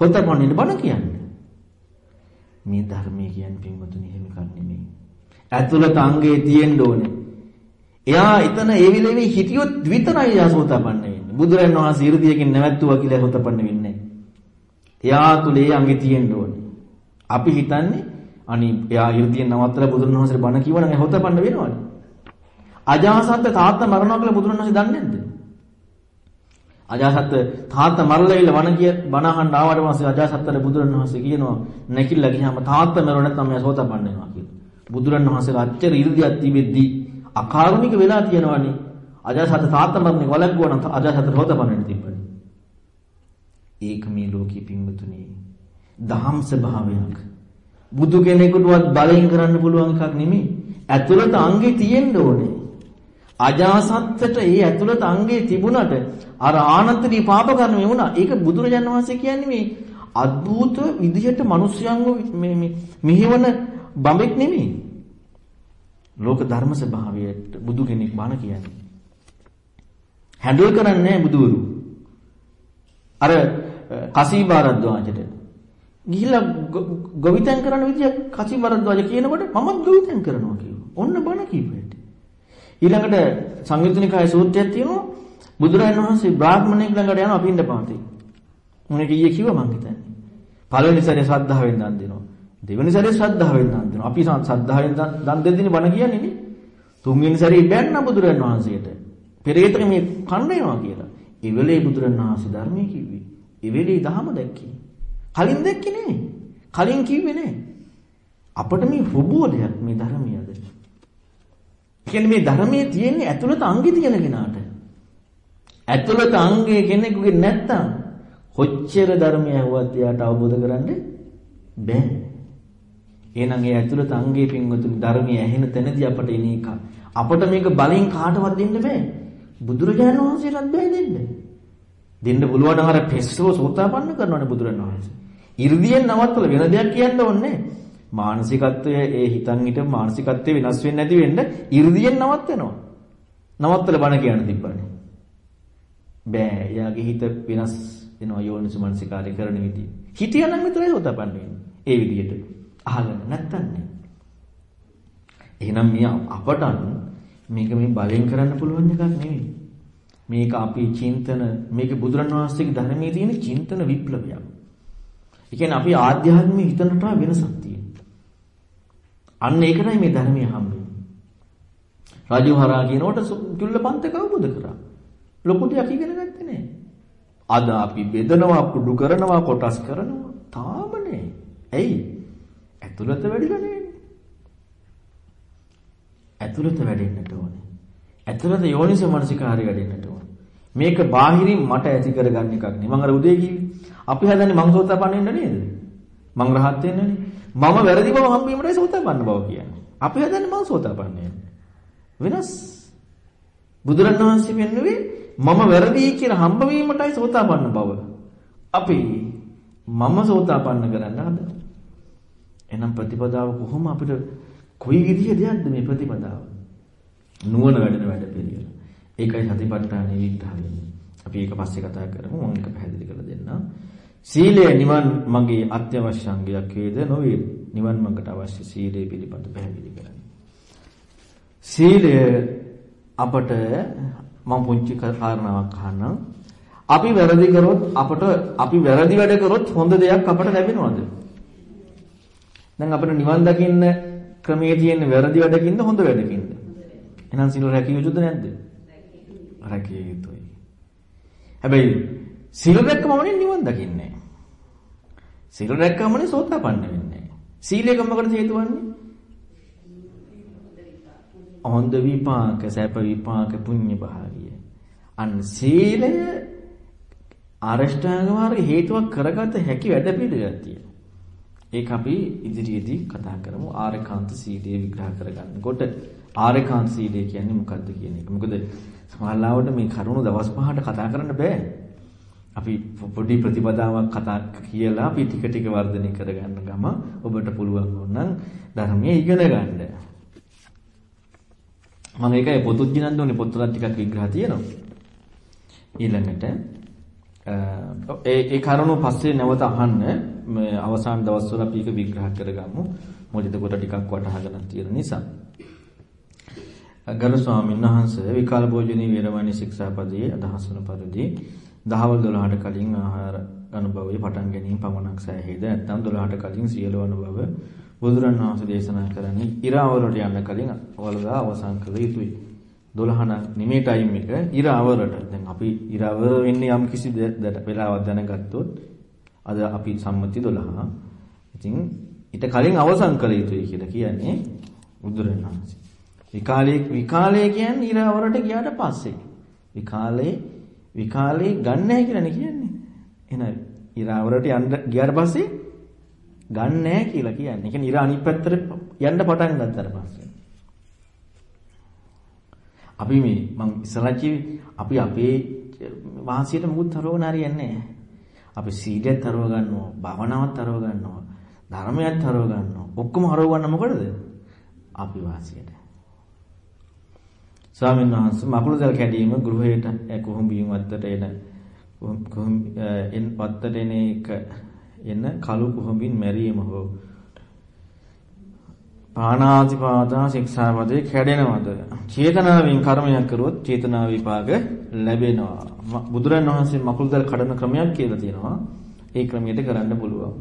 සෝතපන්නුනේ බණ කියන්නේ. මේ ධර්මයේ කියන්නේ පින්වතුනි එහෙම කන්නේ නෙමෙයි. ඇතුළත අංගේ තියෙන්න ඕනේ. එයා එතන ඒ විලෙමේ හිටියොත් විතරයි ආසෝතපන්නේ. බුදුරන් වහන්සේ 이르දියකින් නැවැත්තුවා කියලා හොතපන්න වෙන්නේ එයා තුලේ අඟි තියෙන්න ඕනේ. අපි හිතන්නේ අනි එයා 이르දියෙන් නවත්තලා බුදුරන් වහන්සේ බණ කිව්වනම් එයා හොතපන්න වෙනවනේ. අජාසත් තාත්තා මරනවා කියලා බුදුරන් වහන්සේ දන්නේ නැද්ද? අජාසත් තාත්තා මරලා ඉල වණ කිය බණ අහන්න ආවට පස්සේ අජාසත්තට බුදුරන් වහන්සේ කියනවා නැකිලා ගියාම තාත්තා මරුව නැත්නම් මම සෝතපන්න වෙනවා කියලා. බුදුරන් වහන්සේ අච්චර 이르දියක් තිබෙද්දී අකාරුණික වෙලා තියෙනවනේ අජාසත් තාත්තමරණේ වලක්වන අජාසත් හොතපන්නට තිබ්බනේ. ඒක මේ ලෝකී පින්වතුනි දහම් ස්වභාවයක්. බුදු කෙනෙකුටවත් බලෙන් කරන්න පුළුවන් එකක් නෙමෙයි. ඇතුළත අංගේ තියෙන්න ඕනේ. අජාසත්තට ඒ ඇතුළත අංගේ තිබුණට අර ආනන්තරී පාප කර්ම වුණා. ඒක බුදුරජාණන් වහන්සේ කියන්නේ මේ අద్భుත විදිහට මිනිස්යන්ව මේ මෙහෙවන බඹෙක් නෙමෙයි. ලෝක ධර්ම ස්වභාවයට බුදු කෙනෙක් බණ කියන්නේ. හැන්ඩල් කරන්නේ නැහැ බුදුවරු. අර කසීබාරද්වාජට ගිහිල්ලා ගොවිතැන් කරන විදිය කසීබාරද්වාජ කියනකොට මමත් ගොවිතැන් කරනවා කිව්වා. ඔන්න බණ කීපෙට. ඊළඟට සංයුත්නිකාය සූත්‍රයක් තියෙනවා බුදුරජාණන් වහන්සේ බ්‍රාහ්මණයෙක් ළඟට යනවා පින්ඳ පාතේ. මොනේ කීයේ කිව්වා මං හිතන්නේ. පළවෙනි සැරේ ශ්‍රද්ධාවෙන් දන් දෙනවා. දෙවෙනි සැරේ ශ්‍රද්ධාවෙන් දන් දෙනවා. අපි ශ්‍රද්ධාවෙන් දන් දෙද්දිනේ බණ කියන්නේ නේ. තුන්වෙනි සැරේ බැන්න බුදුරජාණන් වහන්සේට. පෙරේතක මේ කණ්ඩේනවා කියලා. ඒ වෙලේ බුදුරණවහන්සේ ධර්මයේ කිව්වේ. ඒ වෙලේ දහම දැක්කේ. කලින් දැක්කේ නෙමෙයි. කලින් කිව්වේ නෑ. අපිට මේ ප්‍රබෝධයක් මේ ධර්මයද. කියන්නේ මේ ධර්මයේ තියෙන්නේ ඇතුළත අංගි තියෙන කෙනාට. ඇතුළත අංගය කෙනෙකුගේ නැත්තම් කොච්චර ධර්මය ඇහුවත් එයාට අවබෝධ කරන්නේ බෑ. එහෙනම් ඒ ඇතුළත අංගයේ පින්වතුනි ධර්මය ඇහෙන තැනදී අපට එන එක. අපට මේක බලෙන් කාටවත් දෙන්න බෑ. බුදුරජාණන් වහන්සේටත් බෑ දෙන්න. දෙන්න පුළුවන් නම් අර පෙස්සව සෝතාපන්න කරනවනේ බුදුරජාණන් වහන්සේ. 이르දියෙන් නවත්තල වෙන දෙයක් කියන්න ඕනේ. මානසිකත්වය ඒ හිතන් හිට මානසිකත්වය වෙනස් වෙන්නේ නැති වෙන්න 이르දියෙන් නවත්තනවා. නවත්තල බණ කියන්න තිබ්බනේ. බෑ. එයාගේ හිත වෙනස් වෙනවා යෝනිසු මානසිකාරය කරන විදිහ. හිතියනම් විතරයි සෝතාපන්න වෙන්නේ. ඒ විදිහට. අහගෙන නැත්තන්නේ. එහෙනම් මේ අපටත් මේක මේ බලෙන් කරන්න පුළුවන් එකක් නෙවෙයි. මේක අපි චින්තන මේක බුදුරණවහන්සේගේ ධර්මයේ තියෙන චින්තන විප්ලවයක්. ඒ කියන්නේ අපි ආධ්‍යාත්මික හිතනට වෙනසක් තියෙනවා. අන්න ඒකටයි මේ ධර්මයේ හම්බෙන්නේ. රාජුහරා කියනකොට චුල්ලපන්තක අවබෝධ කරා. ලොකු දෙයක් ඉගෙන ගත්තේ නෑ. අද අපි බෙදනවා, කුඩු කරනවා, කොටස් කරනවා. තාම නෑ. ඇයි? ඇතුළත වැඩිලා නෑනේ. ඇතුළත වැඩෙන්නට ඕනේ. ඇතුළත යෝනිසෝ මනසිකාරය වැඩෙන්නට ඕනේ. මේක බාහිරින් මට ඇති කරගන්න එකක් නෙමෙයි. මම අර උදේ කිව්වේ. අපි හදන්නේ මං සෝතාපන්න වෙන්න නේද? මං රහත් වෙන්නනේ. මම වැරදි බව හම්බීමටයි සෝතාපන්න බව කියන්නේ. අපි හදන්නේ මං සෝතාපන්න වෙන්න. වෙනස්. බුදුරණවහන්සේ පෙන්වුවේ මම වැරදි කියලා හම්බ වීමටයි සෝතාපන්න බව. අපි මම සෝතාපන්න කරන්න හදනවා. එහෙනම් ප්‍රතිපදාව කොහොම අපිට කොයි විදිහේ දෙයක්ද මේ ප්‍රතිපදාව? නුවණ වැඩෙන වැඩ පිළිවෙල. ඒකයි සතිපට්ඨානෙ විග්‍රහ වෙන්නේ. අපි ඒක පස්සේ කතා කරමු. මම ඒක පැහැදිලි කරලා දෙන්නම්. සීලය නිවන් මගේ අත්‍යවශ්‍ය අංගයක් වේද නොවේද? නිවන් මඟට අවශ්‍ය සීලය පිළිබඳ පැහැදිලි කරන්න. සීලය අපට මම පුංචි කාරණාවක් අහන්නම්. අපි වැරදි කරොත් අපට අපි වැරදි වැඩ කරොත් හොඳ දෙයක් අපට ලැබෙනවද? දැන් අපිට නිවන් දකින්න ක්‍රමයේ තියෙන වැරදි වැඩකින්ද හොඳ වැඩකින්ද? එහෙනම් සිල් රැකිය යුතුද නැද්ද? රැකිය යුතුයි. හැබැයි සිල් රැක්කමනේ නිවන් දකින්නේ. සිල් රැක්කමනේ සෝතාපන්න වෙන්නේ. සීලය කමකට හේතු වන්නේ? හොඳ විපාක, සැප විපාක, පුණ්‍ය භාගිය. අන්න සීලය අරෂ්ඨාංග මාර්ග හේතුවක් කරගත හැකි වැඩ පිළිවෙලක් තියෙනවා. ඒක අපි ඉදිරියේදී කතා කරමු ආරේකාන්ත සීලය විග්‍රහ කරගන්නකොට ආරේකාන්ත සීලය කියන්නේ මොකක්ද කියන එක. මොකද සමහරවිට මේ කරුණු දවස් පහකට කතා කරන්න බෑ. අපි පොඩි ප්‍රතිපදාවක් කතා කියලා අපි ටික ටික වර්ධනය කරගන්න ගම ඔබට පුළුවන් වුණනම් ධර්මයේ ඉගෙන ගන්න. මම ඒකයි පොතුත් ගිනන්න ඕනේ පොත්වල ටිකක් විග්‍රහ තියෙනවා. ඊළඟට ඒ ඒ කරුණු පස්සේ නැවත අහන්න මේ අවසාන දවස්වල අපි ඒක විග්‍රහ කරගමු. මොකද එතකොට ටිකක් වටහා ගන්න තියෙන නිසා. ගරු ස්වාමීන් වහන්සේ විකාල භෝජනී වේරමණී ශික්ෂාපදයේ අදහස් වන පරිදි දහවල් 12ට කලින් ආහාර අනුභවයේ පටන් ගැනීම පමණක් සෑහේද නැත්නම් 12ට කලින් සියලු අනුභව බුදුරන් වහන්සේ දේශනා කරන්නේ ඉරාවලට යන්න කලින් වලදා අවසන් කළ යුතුයි 12 නම් නිමේ ටයිම් එක ඉරාවලට දැන් අපි ඉරාවල වෙන්නේ යම් කිසි වෙලාවක් දැනගත්තොත් අද අපි සම්මති 12 ඉතින් ඊට කලින් අවසන් කළ යුතුයි කියලා කියන්නේ බුදුරන් වහන්සේ විකාලේ විකාලේ කියන්නේ ඉරාවලට ගියාට පස්සේ විකාලේ විකාලේ ගන්න නැහැ කියලානේ කියන්නේ. එහෙනම් ඉරාවරට යන්න ගියාට පස්සේ ගන්න නැහැ කියලා කියන්නේ. ඒ කියන්නේ ඉර අනිත් පැත්තට යන්න පටන් ගත්තාට පස්සේ. අපි මේ මං ඉස්සරහ අපි අපේ වාසියට මුකුත් තරවන හරියන්නේ නැහැ. අපි සීලයත් තරව ගන්නවා, භවනාවත් තරව ගන්නවා, ධර්මයත් තරව ගන්නවා. ඔක්කොම හරව ගන්න මොකටද? අපි වාසියට. ස්වාමීන් වහන්සේ මකුළුදල් කැඩීම ගෘහයට කුහුඹියන් වත්තට එන එන් වත්තට එන එක එන කළු කුහුඹින් මැරීම හෝ පාණාතිපාතා ශික්ෂාපදේ කැඩෙනවද චේතනාවෙන් කර්මයක් කරොත් චේතනා විපාක ලැබෙනවා. බුදුරන් වහන්සේ මකුළුදල් කඩන ක්‍රමයක් කියලා තියෙනවා. ඒ ක්‍රමයට කරන්න පුළුවන්.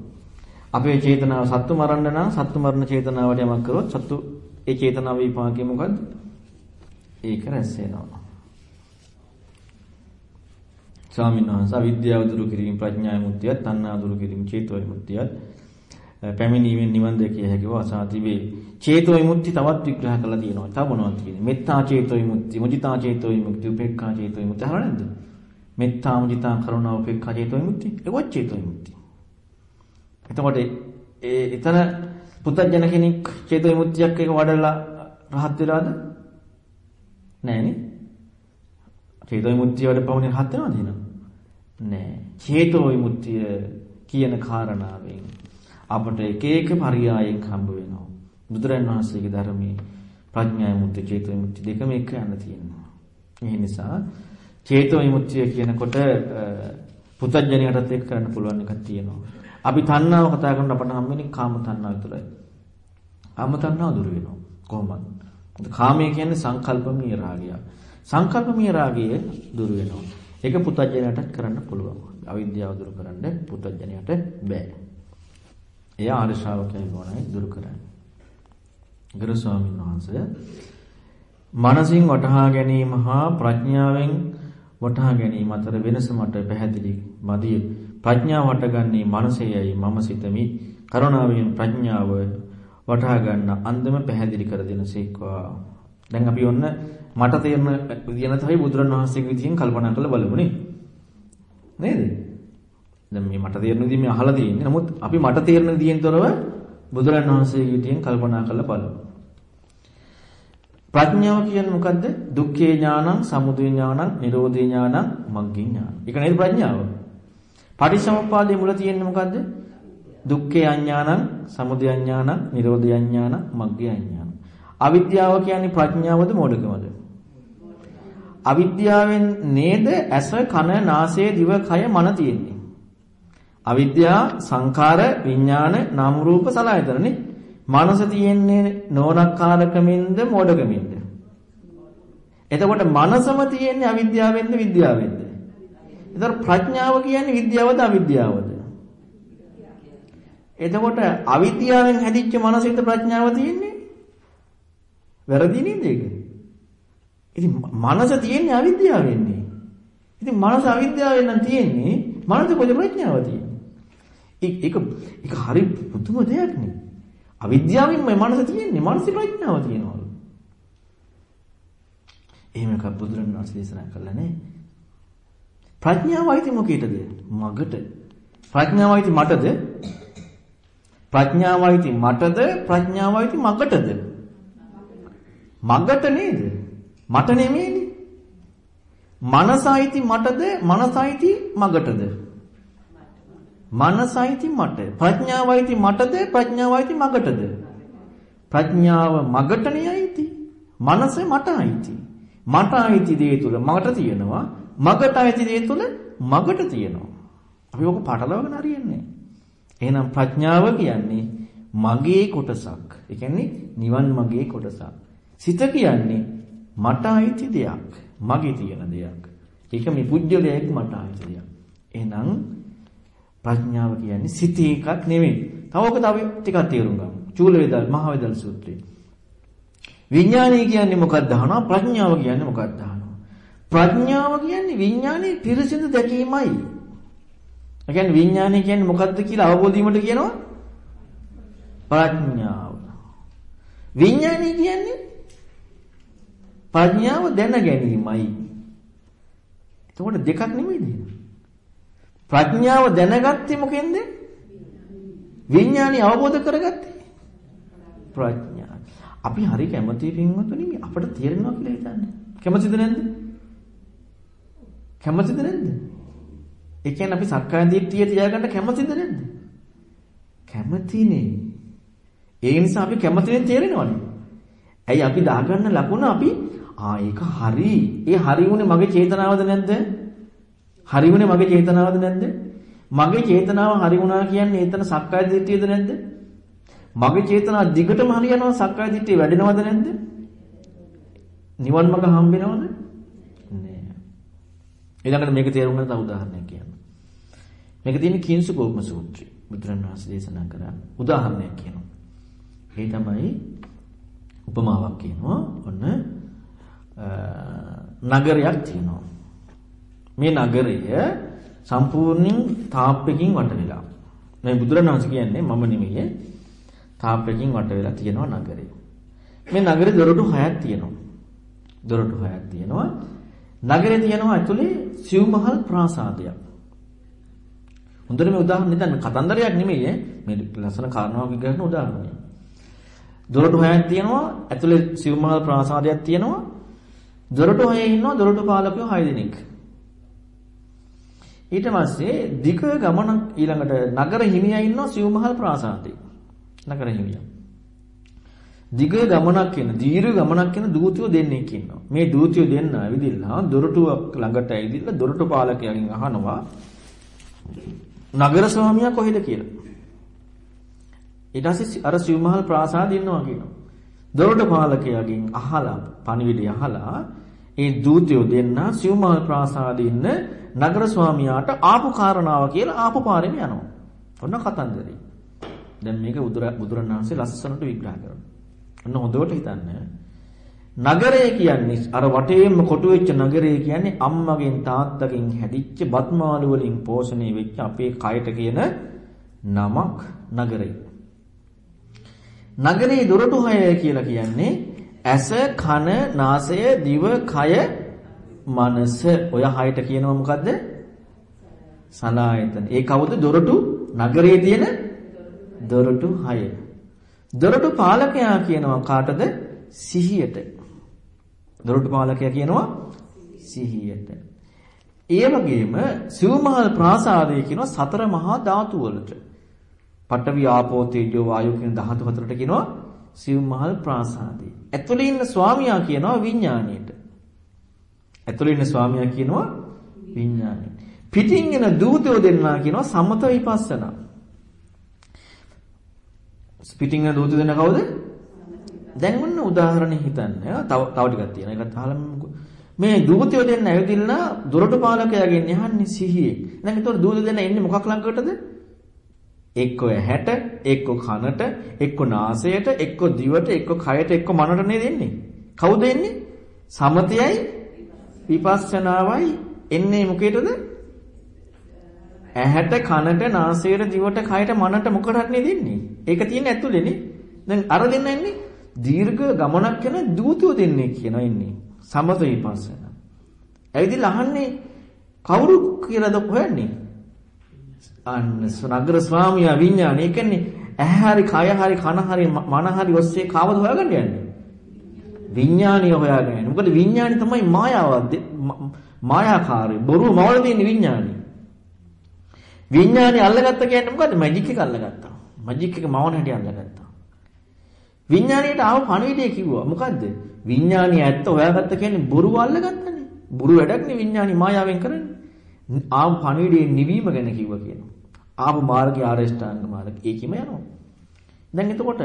අපේ චේතනාව සත්තු මරන්න නම් සත්තු මරණ චේතනාවට යමක් කරොත් සත්තු ඒ චේතනාව විපාකය මොකද්ද? ඒක රැස් වෙනවා. ස්වාමීන් වහන්සේ අවිද්‍යාව දුරු කිරීම ප්‍රඥා විමුක්තියත් තණ්හා දුරු කිරීම චේතෝ විමුක්තියත් පැමිණීමෙන් නිවන් දැකිය හැකිව අසා තිබේ. චේතෝ විමුක්ති තවත් විග්‍රහ කරලා තියෙනවා. තව මොනවද කියන්නේ? මෙත්තා චේතෝ විමුක්ති, මුදිතා චේතෝ විමුක්ති, උපේක්ඛා චේතෝ විමුක්ති. අහලා නැද්ද? මෙත්තා මුදිතා කරුණා උපේක්ඛා චේතෝ විමුක්ති. ඒක චේතෝ විමුක්ති. එතකොට ඒ එතන පුතඥ කෙනෙක් චේතෝ විමුක්තියක් එක වඩලා රහත් වෙලාද? නෑනේ. චේතෝ විමුක්තිය වඩ පමණ රහත් වෙනවද එහෙනම්? නෑ. චේතෝ විමුක්තිය කියන කාරණාවෙන් අපට එක එක පරියායෙන් හම්බ වෙනවා. බුදුරන් වහන්සේගේ ධර්මයේ ප්‍රඥා විමුක්ති චේතෝ විමුක්ති දෙකම එක යන තියෙනවා. ඒ නිසා චේතෝ විමුක්තිය කියනකොට පුතඥයටත් එක්ක කරන්න පුළුවන් එකක් තියෙනවා. අපි තණ්හාව කතා කරනකොට අපට හම් වෙන්නේ කාම තණ්හාව විතරයි. කාම තණ්හාව දුර වෙනවා. කොහොමද? කාමය කියන්නේ සංකල්පමීය රාගය. සංකල්පමීය රාගය දුර වෙනවා. ඒක පුතඥයටත් කරන්න පුළුවන්. අවිද්‍යාව දුරු කරන්න පුතඥයට බෑ. එය ආර්ය ශ්‍රාවකයන් වුණයි දුරු කරන්නේ. ගරු ස්වාමීන් වහන්සේ මනසින් වටහා ගැනීම හා ප්‍රඥාවෙන් වටහා ගැනීම අතර වෙනස මට පැහැදිලි මදිය. ප්‍රඥාව වටගන්නේ මනසේයයි මම සිතමි. කරුණාවෙන් ප්‍රඥාව වටහා ගන්න අන්දම පැහැදිලි කර දෙනසේක්වා. දැන් අපි ඔන්න මට තේරෙන විදියන තමයි බුදුරණවහන්සේගේ විදියෙන් කල්පනා කරලා බලමුනේ. නේද? දැන් මේ මට තේරෙන විදිය මේ අහලා තියෙන්නේ. නමුත් අපි මට තේරෙන විදියෙන් තොරව බුදුරණවහන්සේගේ විදියෙන් කල්පනා කරලා බලමු. ප්‍රඥාව කියන්නේ මොකද්ද? දුක්ඛේ ඥානං, සමුදය ඥානං, නිරෝධේ ඥානං, මග්ගේ ඥානං. ඒක නේද ප්‍රඥාව? පටිච්චසමුප්පාදයේ මුල තියෙන්නේ මොකද්ද? දුක්ඛේ අඥානං, සමුදය අඥානං, නිරෝධේ අඥානං, මග්ගේ අඥානං. අවිද්‍යාව කියන්නේ ප්‍රඥාවද මොඩකමද? අවිද්‍යාවෙන් නේද ඇස, කන, නාසය, දිව, කය, මන තියෙන්නේ. අවිද්‍යාව, සංඛාර, විඥාන, නාම රූප සලආයතනනේ. මනස තියෙන්නේ නෝනක්කාරකමින්ද මොඩකමින්ද? එතකොට මනසම තියෙන්නේ අවිද්‍යාවෙන්ද විද්‍යාවෙන්ද? එතකොට ප්‍රඥාව කියන්නේ විද්‍යාවද අවිද්‍යාවද? එතකොට අවිද්‍යාවෙන් හැදිච්ච මනසින්ද ප්‍රඥාව තියෙන්නේ? වැරදි නේද ඒක? ඉතින් මනස තියෙන්නේ අවිද්‍යාවෙන්නේ. ඉතින් මනස අවිද්‍යාවෙන් නම් තියෙන්නේ මනස කොහෙද ප්‍රඥාව තියෙන්නේ? ඒක ඒක හරි පුදුම දෙයක් නේ. අවිද්‍යාවෙන් මේ මනස තියෙන්නේ මනසේ ප්‍රඥාව තියෙනවලු. එහෙම එකක් බුදුරණවහන්සේ දේශනා කළා නේ. ප්‍රඥාවයිති මොකේද? මගට. ප්‍රඥාවයිති මටද? ප්‍රඥාවයිති මටද? ප්‍රඥාවයිති මගටද? මගට නේද? මට නෙමෙයිනේ. මනසයිති මටද? මනසයිති මගටද? මනසයිති මට. ප්‍රඥාවයිති මටද? ප්‍රඥාවයිති මගටද? ප්‍රඥාව මගටනේ අයිති. මනස මට අයිති. මට අයිති දේ තුල මට තියෙනවා. මගට අයිති දේ තුල මගට තියෙනවා. අපි ඔක පටලවගෙන හරියන්නේ එහෙනම් ප්‍රඥාව කියන්නේ මගේ කොටසක්. ඒ කියන්නේ නිවන් මගේ කොටසක්. සිත කියන්නේ මට අයිති දෙයක්. මගේ තියෙන දෙයක්. ඒක මේ පුජ්‍යලයක් මට අයිති දෙයක්. එහෙනම් ප්‍රඥාව කියන්නේ සිතේ එකක් නෙමෙයි. තව ඔක තව ටිකක් තේරුම් ගමු. චූල වේදල් මහ වේදල් සූත්‍රය. විඥානය කියන්නේ මොකක්ද අහනවා ප්‍රඥාව කියන්නේ මොකක්ද අහනවා. ප්‍රඥාව කියන්නේ විඥානයේ පිරිසිදු දැකීමයි. ඒ කියන්නේ විඥානය කියන්නේ මොකක්ද කියලා අවබෝධ වීමට කියනවා ප්‍රඥාව. විඥානය කියන්නේ ප්‍රඥාව දැන ගැනීමයි. එතකොට දෙකක් නෙමෙයිද? ප්‍රඥාව දැනගත්තේ මොකෙන්ද? විඥානි අවබෝධ කරගත්තේ ප්‍රඥා. අපි හරි කැමති පින්වතුනි අපිට තේරෙනවා කියලා හිතන්නේ. කැමතිද නැද්ද? කැමතිද නැද්ද? ඒ කියන්නේ අපි සක්කාය දිට්ඨිය තියාගන්න කැමතිද නැද්ද? කැමතිනේ. ඒ නිසා අපි කැමතිනේ තේරෙනවනේ. ඇයි අපි දාගන්න ලකුණ අපි ආ ඒක හරි. ඒ හරි උනේ මගේ චේතනාවද නැද්ද? හරි වුණේ මගේ චේතනාවද නැද්ද? මගේ චේතනාව හරි වුණා කියන්නේ එතන සක්කාය දිට්ඨියද නැද්ද? මගේ චේතනාව දිගටම හරියනවා සක්කාය දිට්ඨිය වැඩෙනවද නැද්ද? නිවන් මඟ හම්බෙනවද? නෑ. ඊළඟට මේක තේරුම් ගන්න තව උදාහරණයක් කියන්න. මේක තියෙන්නේ කිංසු කෝපම සූත්‍රය. බුදුරණවහන්සේ දේශනා කරා උදාහරණයක් කියනවා. ඒ තමයි උපමාවක් කියනවා. ඔන්න නගරයක් තියෙනවා. මේ නගරය සම්පූර්ණයෙන් තාප්පකින් වට වෙලා. මේ බුදුරණවහන්සේ කියන්නේ මම නෙමෙයි. තාප්පකින් වට වෙලා තියෙනවා නගරය. මේ නගරේ දොරටු හයක් තියෙනවා. දොරටු හයක් තියෙනවා. නගරේ තියෙනවා ඇතුලේ සිව්මහල් ප්‍රාසාදයක්. හොඳට මේ උදාහරණ නිකන් කතන්දරයක් නෙමෙයි මේ ලස්සන කාරණාවක් විග්‍රහන උදාහරණයක්. දොරටු හයක් තියෙනවා ඇතුලේ සිව්මහල් ප්‍රාසාදයක් තියෙනවා. දොරටු හයේ ඉන්නවා දොරටු පාලකයෝ 6 දෙනෙක්. ඊට පස්සේ දිග ගමනක් ඊළඟට නගර හිමියා ඉන්නවා සිව්මහල් ප්‍රාසාදේ. නගර හිමියා. දිග ගමනක් යන දීර්ඝ ගමනක් යන දූතයෝ දෙන්නෙක් ඉන්නවා. මේ දූතයෝ දෙන්න ඇවිදිලා දොරටුවක් ළඟට ඇවිදිලා දොරටු පාලකයාගෙන් අහනවා නගර ස්වාමියා කොහෙද කියලා. ඊට පස්සේ අර සිව්මහල් ප්‍රාසාදෙ ඉන්නවා කියනවා. දොරටු පාලකයාගෙන් අහලා පණිවිඩය අහලා ඒ දූතයෝ දෙන්න සිව්මහල් ප්‍රාසාදෙ ඉන්න නගර ස්වාමියාට ආපු කාරණාව කියලා ආපු පාරෙම යනවා. ඔන්න කතන්දරේ. දැන් මේක බුදුරණාහිසේ ලස්සනට විග්‍රහ කරනවා. ඔන්න හොඳට හිතන්න. නගරය කියන්නේ අර වටේම කොටු වෙච්ච නගරය කියන්නේ අම්මගෙන් තාත්තගෙන් හැදිච්ච බත්මාළු වලින් පෝෂණය වෙච්ච අපේ කයට කියන නමක් නගරය. නගරේ දොරටු හය කියලා කියන්නේ ඇස කන නාසය දිව කය මනස ඔය හයට කියනවා මොකද්ද? සලායතන. ඒ කවුද දොරටු නගරේ තියෙන දොරටු හය. දොරටු පාලකයා කියනවා කාටද? සිහියට. දොරටු පාලකයා කියනවා සිහියට. ඒ වගේම සිව්මහල් ප්‍රාසාදය කියනවා සතර මහා ධාතු වලට. පඨවි ආපෝ තේජෝ වායෝ කියන ධාතු හතරට කියනවා සිව්මහල් ප්‍රාසාදය. ඇතුළේ ඉන්න ස්වාමියා කියනවා විඥාණයට. ඇතුළේ ඉන්න ස්වාමියා කියනවා විඥාණය. පිටින් එන දූතයෝ දෙන්නා කියනවා සමත විපස්සනා. පිටින් යන දූත දෙන්න කවුද? දැන් ඔන්න උදාහරණයක් හිතන්න. තව තව ටිකක් තියෙනවා. ඒකත් අහලා මේ දූතයෝ දෙන්න ඇවිදින්න දොරටු පාලකයාගෙන් යහන්නේ සිහියේ. දැන් ඒතකොට දූත දෙන්න එන්නේ මොකක් ළඟටද? එක්ක ඇහැට, එක්ක කනට, එක්ක නාසයට, එක්ක දිවට, එක්ක කයට, එක්ක මනට නේද එන්නේ? කවුද එන්නේ? සමතයයි විපස්සනාවයි එන්නේ මොකේද? ඇහැට කනට නාසයට දිවට කයට මනට මොකටද දෙන්නේ? ඒක තියෙන්නේ ඇතුලේනේ. දැන් අර දෙන්න ඉන්නේ දීර්ඝ ගමනක් යන දූතයෝ දෙන්නේ කියනවා ඉන්නේ. සමත විපස්සන. ඇවිදලා අහන්නේ කවුරු කියලාද හොයන්නේ? අන්න නගර ස්වාමියා විඥානය. ඒ කියන්නේ ඇහැ හරි කය හරි කන හරි මන හරි ඔස්සේ කාවද හොයාගන්න යන්නේ? විඥානිය හොයාගෙන යන්නේ. මොකද විඥානි තමයි මායාව මායාකාරී. බොරු මවල තියෙන විඥානි. විඥානි අල්ලගත්ත කියන්නේ මොකද්ද? මැජික් එක අල්ලගත්තා. මැජික් එක මවන හැටි අල්ලගත්තා. විඥානියට ආව පණිවිඩය කිව්වා. මොකද්ද? විඥානිය ඇත්ත හොයාගත්ත කියන්නේ බොරුව අල්ලගත්තනේ. බොරු වැඩක් නේ විඥානි මායාවෙන් කරන්නේ. ආව පණිවිඩයේ නිවීම ගැන කිව්වා කියනවා. ආව මාර්ගය ආරෂ්ඨාංග මාර්ගය. ඒකෙම යනවා. දැන් එතකොට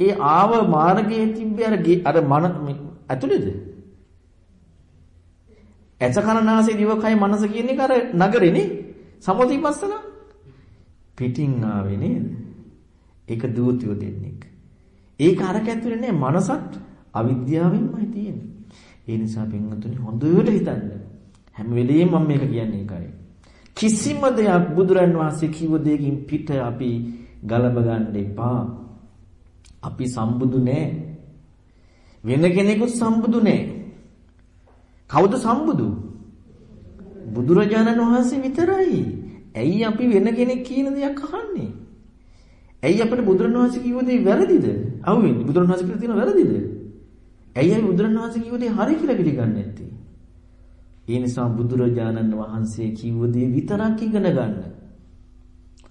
ඒ ආව මාර්ගයේ තිබ්බේ අර අර මන ඇතුළේද? ඇස කන නාසය දිවකය මනස කියන එක අර නගරේනේ. සමෝධිපස්සන පිටින් ආවේ නේද? ඒක දූතියෝ දෙන්නෙක්. ඒක අරක ඇතුලේ නෑ මනසත් අවිද්‍යාවෙන්මයි තියෙන්නේ. ඒ නිසා පින්වතුනි හොඳට හිතන්න. හැම වෙලෙම මම මේක කියන්නේ ඒකයි. කිසිම දෙයක් බුදුරන් වහන්සේ කිව්ව දෙයකින් පිට අපි ගලබ ගන්න එපා. අපි සම්බුදු නෑ. වෙන කෙනෙකුත් සම්බුදු නෑ. කවුද සම්බුදු? බුදුරජාණන් වහන්සේ විතරයි. ඇයි අපි වෙන කෙනෙක් කියන දෙයක් අහන්නේ? ඇයි අපිට බුදුරණවහන්සේ කිව්ව දේ වැරදිද? අහුවෙන්නේ බුදුරණවහන්සේ කියලා තියෙන වැරදිද? ඇයි අපි බුදුරණවහන්සේ කිව්ව දේ හරි කියලා පිළිගන්නේ නැත්තේ? ඒ නිසා බුදුරජාණන් වහන්සේ කිව්ව දේ විතරක් ඉගෙන ගන්න.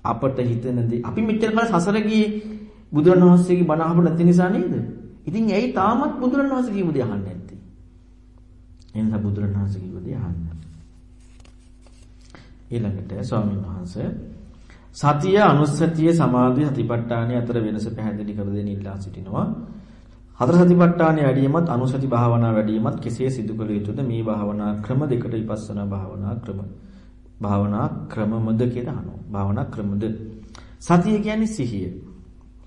අපට හිතන දේ අපි මෙච්චර කල් සසර ගියේ බුදුරණවහන්සේගේ බණ අහපු නැති නිසා නේද? ඉතින් ඇයි තාමත් බුදුරණවහන්සේ කිව්ව දේ අහන්නේ නැත්තේ? එනිසා බුදුරණවහන්සේ කිව්ව දේ අහන්න. ඊළඟට ස්වාමීන් වහන්සේ සතිය අනුස්සතිය සමාධිය සතිපට්ඨානය අතර වෙනස පැහැදිලි කර දෙන්න ඉල්ලා සිටිනවා. හතර සතිපට්ඨානය වැඩිමත් අනුසති භාවනා වැඩිමත් කෙසේ සිදු කළ යුතුද මේ භාවනා ක්‍රම දෙකට විපස්සනා භාවනා ක්‍රම භාවනා ක්‍රමමද කියලා අහනවා. භාවනා ක්‍රමද සතිය කියන්නේ සිහිය.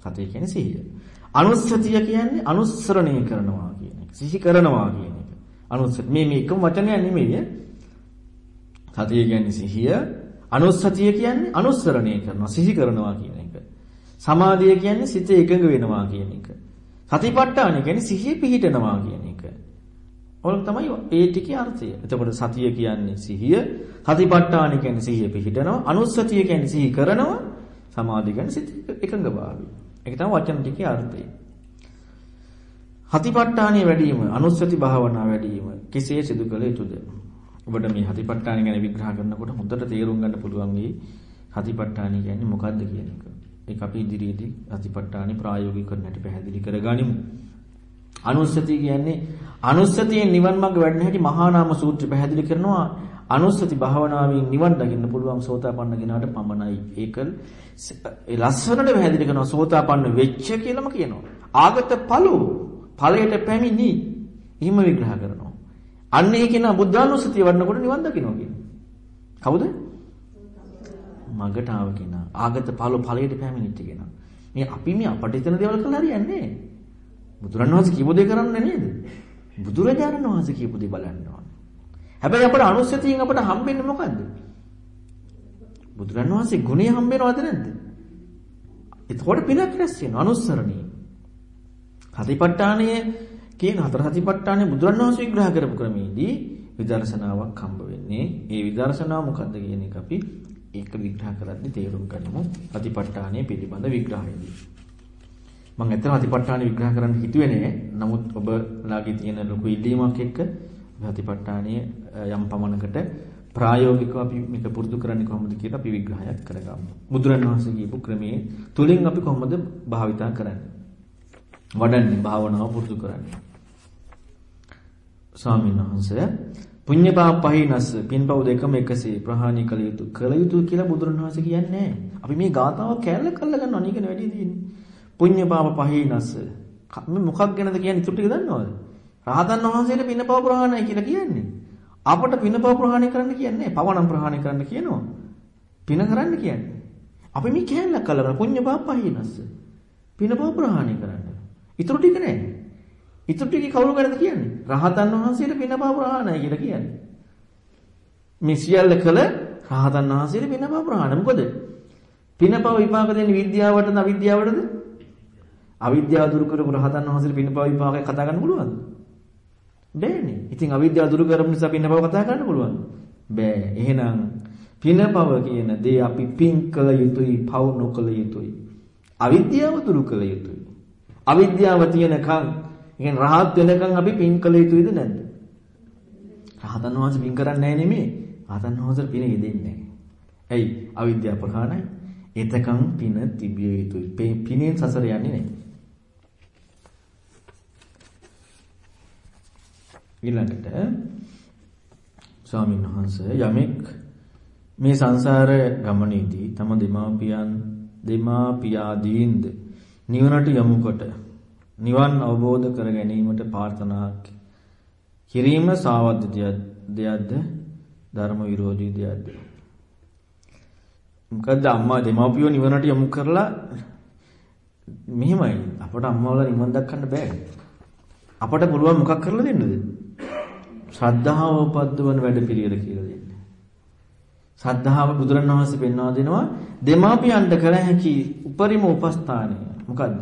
සතිය කියන්නේ සිහිය. අනුස්සතිය කියන්නේ අනුස්සරණය කරනවා කියන එක. සිහි කරනවා කියන එක. අනුස්සති මේ මේ එකම වචනයක් නෙමෙයි. සතිය කියන්නේ සිහිය, අනුස්සතිය කියන්නේ අනුස්සරණය කරනවා, සිහි කරනවා කියන එක. සමාධිය කියන්නේ සිත එකඟ වෙනවා කියන එක. සතිපට්ඨාන කියන්නේ සිහිය පිහිටනවා කියන එක. ඔය තමයි ඒ ටිකේ අර්ථය. එතකොට සතිය කියන්නේ සිහිය, සතිපට්ඨාන කියන්නේ සිහිය පිහිටනවා, අනුස්සතිය කියන්නේ සිහි කරනවා, සමාධිය කියන්නේ සිත එකඟ භාවය. ඒක තමයි වචන ටිකේ අර්ථය. හතිපට්ඨානිය වැඩි වීම, අනුස්සති භාවනා වැඩි වීම කෙසේ සිදු කළ යුතුද? ඔබට මේ හතිපට්ඨාන ගැන විග්‍රහ කරනකොට හොඳට තේරුම් ගන්න පුළුවන් මේ හතිපට්ඨාන කියන්නේ මොකක්ද කියන එක. ඒක අපි ඉදිරියේදී හතිපට්ඨානෙ ප්‍රායෝගික කරන්න හැටි පැහැදිලි කරගනිමු. අනුස්සති කියන්නේ අනුස්සතියෙන් නිවන් මඟ වැඩෙන හැටි මහා නාම සූත්‍රය පැහැදිලි කරනවා. අනුස්සති භාවනාවෙන් නිවන් දකින්න පුළුවන් සෝතාපන්න කෙනාට පමණයි. ඒක ඒ ලස්සනට පැහැදිලි කරනවා සෝතාපන්න වෙච්ච කියලාම කියනවා. ආගත ඵලෝ ඵලයට පැමිණි. එහෙම විග්‍රහ කරනවා. අන්න ඒ කෙනා බුද්ධානුස්සතිය වඩනකොට නිවන් දකින්නවා කියන්නේ. කවුද? මගට ආව කෙනා. ආගත ඵල ඵලයට පැමිණිච්ච කෙනා. මේ අපි මේ අපට හිතන දේවල් කරලා හරියන්නේ නැහැ. බුදුරණවහන්සේ කියපු දේ කරන්නේ නේද? බුදුරජාණන් වහන්සේ කියපු දේ බලන්න ඕනේ. හැබැයි අපට අනුස්සතියෙන් අපට හම්බෙන්නේ මොකද්ද? බුදුරණවහන්සේ ගුණය හම්බෙනවද නැද්ද? එතකොට පිනක් රැස් වෙනවා අනුස්සරණිය. හතිපට්ඨානයේ කියන හතර හතිපට්ඨානයේ බුදුරණවහන්සේ විග්‍රහ කරපු ක්‍රමයේදී විදර්ශනාවක් හම්බ වෙන්නේ. ඒ විදර්ශනාව මොකද්ද කියන එක අපි ඒක විග්‍රහ කරද්දී තේරුම් ගනිමු. හතිපට්ඨානයේ පිළිබඳ විග්‍රහයේදී. මම ඇත්තටම හතිපට්ඨාන විග්‍රහ කරන්න හිතුවේ නෑ. නමුත් ඔබලාගේ තියෙන ලොකු ඉල්ලීමක් එක්ක හතිපට්ඨානයේ යම් පමණකට ප්‍රායෝගිකව අපි මේක පුරුදු කරන්නේ කොහොමද කියලා අපි විග්‍රහයක් කරගමු. බුදුරණවහන්සේ කියපු ක්‍රමයේ තුලින් අපි කොහොමද භාවිතා කරන්නේ? වඩන්නේ භාවනාව පුරුදු කරන්නේ. ස්වාමීන් වහන්සේ පුඤ්ඤ පාපහිනස් පින්පව් දෙකම එකසේ ප්‍රහාණය කළ යුතු කළ යුතු කියලා බුදුරණවහන්සේ කියන්නේ අපි මේ ගාතාව කැල්ල කල්ල ගන්න අනිකන වැඩි තියෙන්නේ. පුඤ්ඤ පාප පහිනස් මේ මොකක් ගැනද කියන්නේ ඉතුරු ටික දන්නවද? රහතන් වහන්සේට පින්පව ප්‍රහාණය කියලා කියන්නේ. අපට පිනපව ප්‍රහාණය කරන්න කියන්නේ පවණම් ප්‍රහාණය කරන්න කියනවා. පින කරන්න කියන්නේ. අපි මේ කැල්ල කල්ල කරන පුඤ්ඤ පාප පහිනස් පිනපව ප්‍රහාණය කරන්න. ඉතුරු ටික නෑ. ඉතුරු ටික කවුරු කරද කියන්නේ? රහතන් වහන්සේට පිනපව ප්‍රහාණය කියලා කියන්නේ. මේ සියල්ල කළ රහතන් වහන්සේට පිනපව ප්‍රහාණය. මොකද? පිනපව විපාක දෙන්නේ විද්‍යාවටද අවිද්‍යාවටද? අවිද්‍යාව දුරු කරපු රහතන් වහන්සේට පිනපව විපාකයක් කතා කරන්න පුළුවන්ද? බෑනේ. ඉතින් අවිද්‍යාව දුරු කරපු නිසා පිනපව කතා කරන්න පුළුවන්. බෑ. එහෙනම් පිනපව කියන දේ අපි පින් කළ යුතුයි, පව් නොකළ යුතුයි. අවිද්‍යාව දුරු කළ යුතුයි. අවිද්‍යාව තියෙනකන් කියන්නේ රහත් වෙනකන් අපි පින් කළ යුතුයිද නැද්ද? රහතන් වහන්සේ පින් කරන්නේ නැහැ නෙමෙයි. රහතන් වහන්සේ පින යෙදෙන්නේ නැහැ. ඇයි? අවිද්‍යාව ප්‍රහාණය. එතකන් පින තිබිය යුතුයි. පිනෙන් සසර යන්නේ නැහැ. ඊළඟට ස්වාමීන් වහන්සේ යමෙක් මේ සංසාර ගමනේදී තම දෙමාපියන් දෙමාපියාදීන්ද නිවනට යොමු කොට නිවන් අවබෝධ කර ගැනීමට ප්‍රාර්ථනා කිරීම සාවද්ද දෙයක්ද? ධර්ම විරෝධී දෙයක්ද? මොකද අම්මා දෙමාපියෝ නිවනට යොමු කරලා මෙහෙමයි. අපට අම්මාවලා නිවන් දක්වන්න බෑ. අපට පුළුවන් මොකක් කරලා දෙන්නද? ශ්‍රද්ධාව උපද්දවන වැඩ පිළිවෙල කියලා දෙන්නේ. ශ්‍රද්ධාව බුදුරණවහන්සේ පෙන්වා දෙනවා. දෙමාපියන්ට කළ හැකි උපරිම උපස්ථානය මොකද්ද?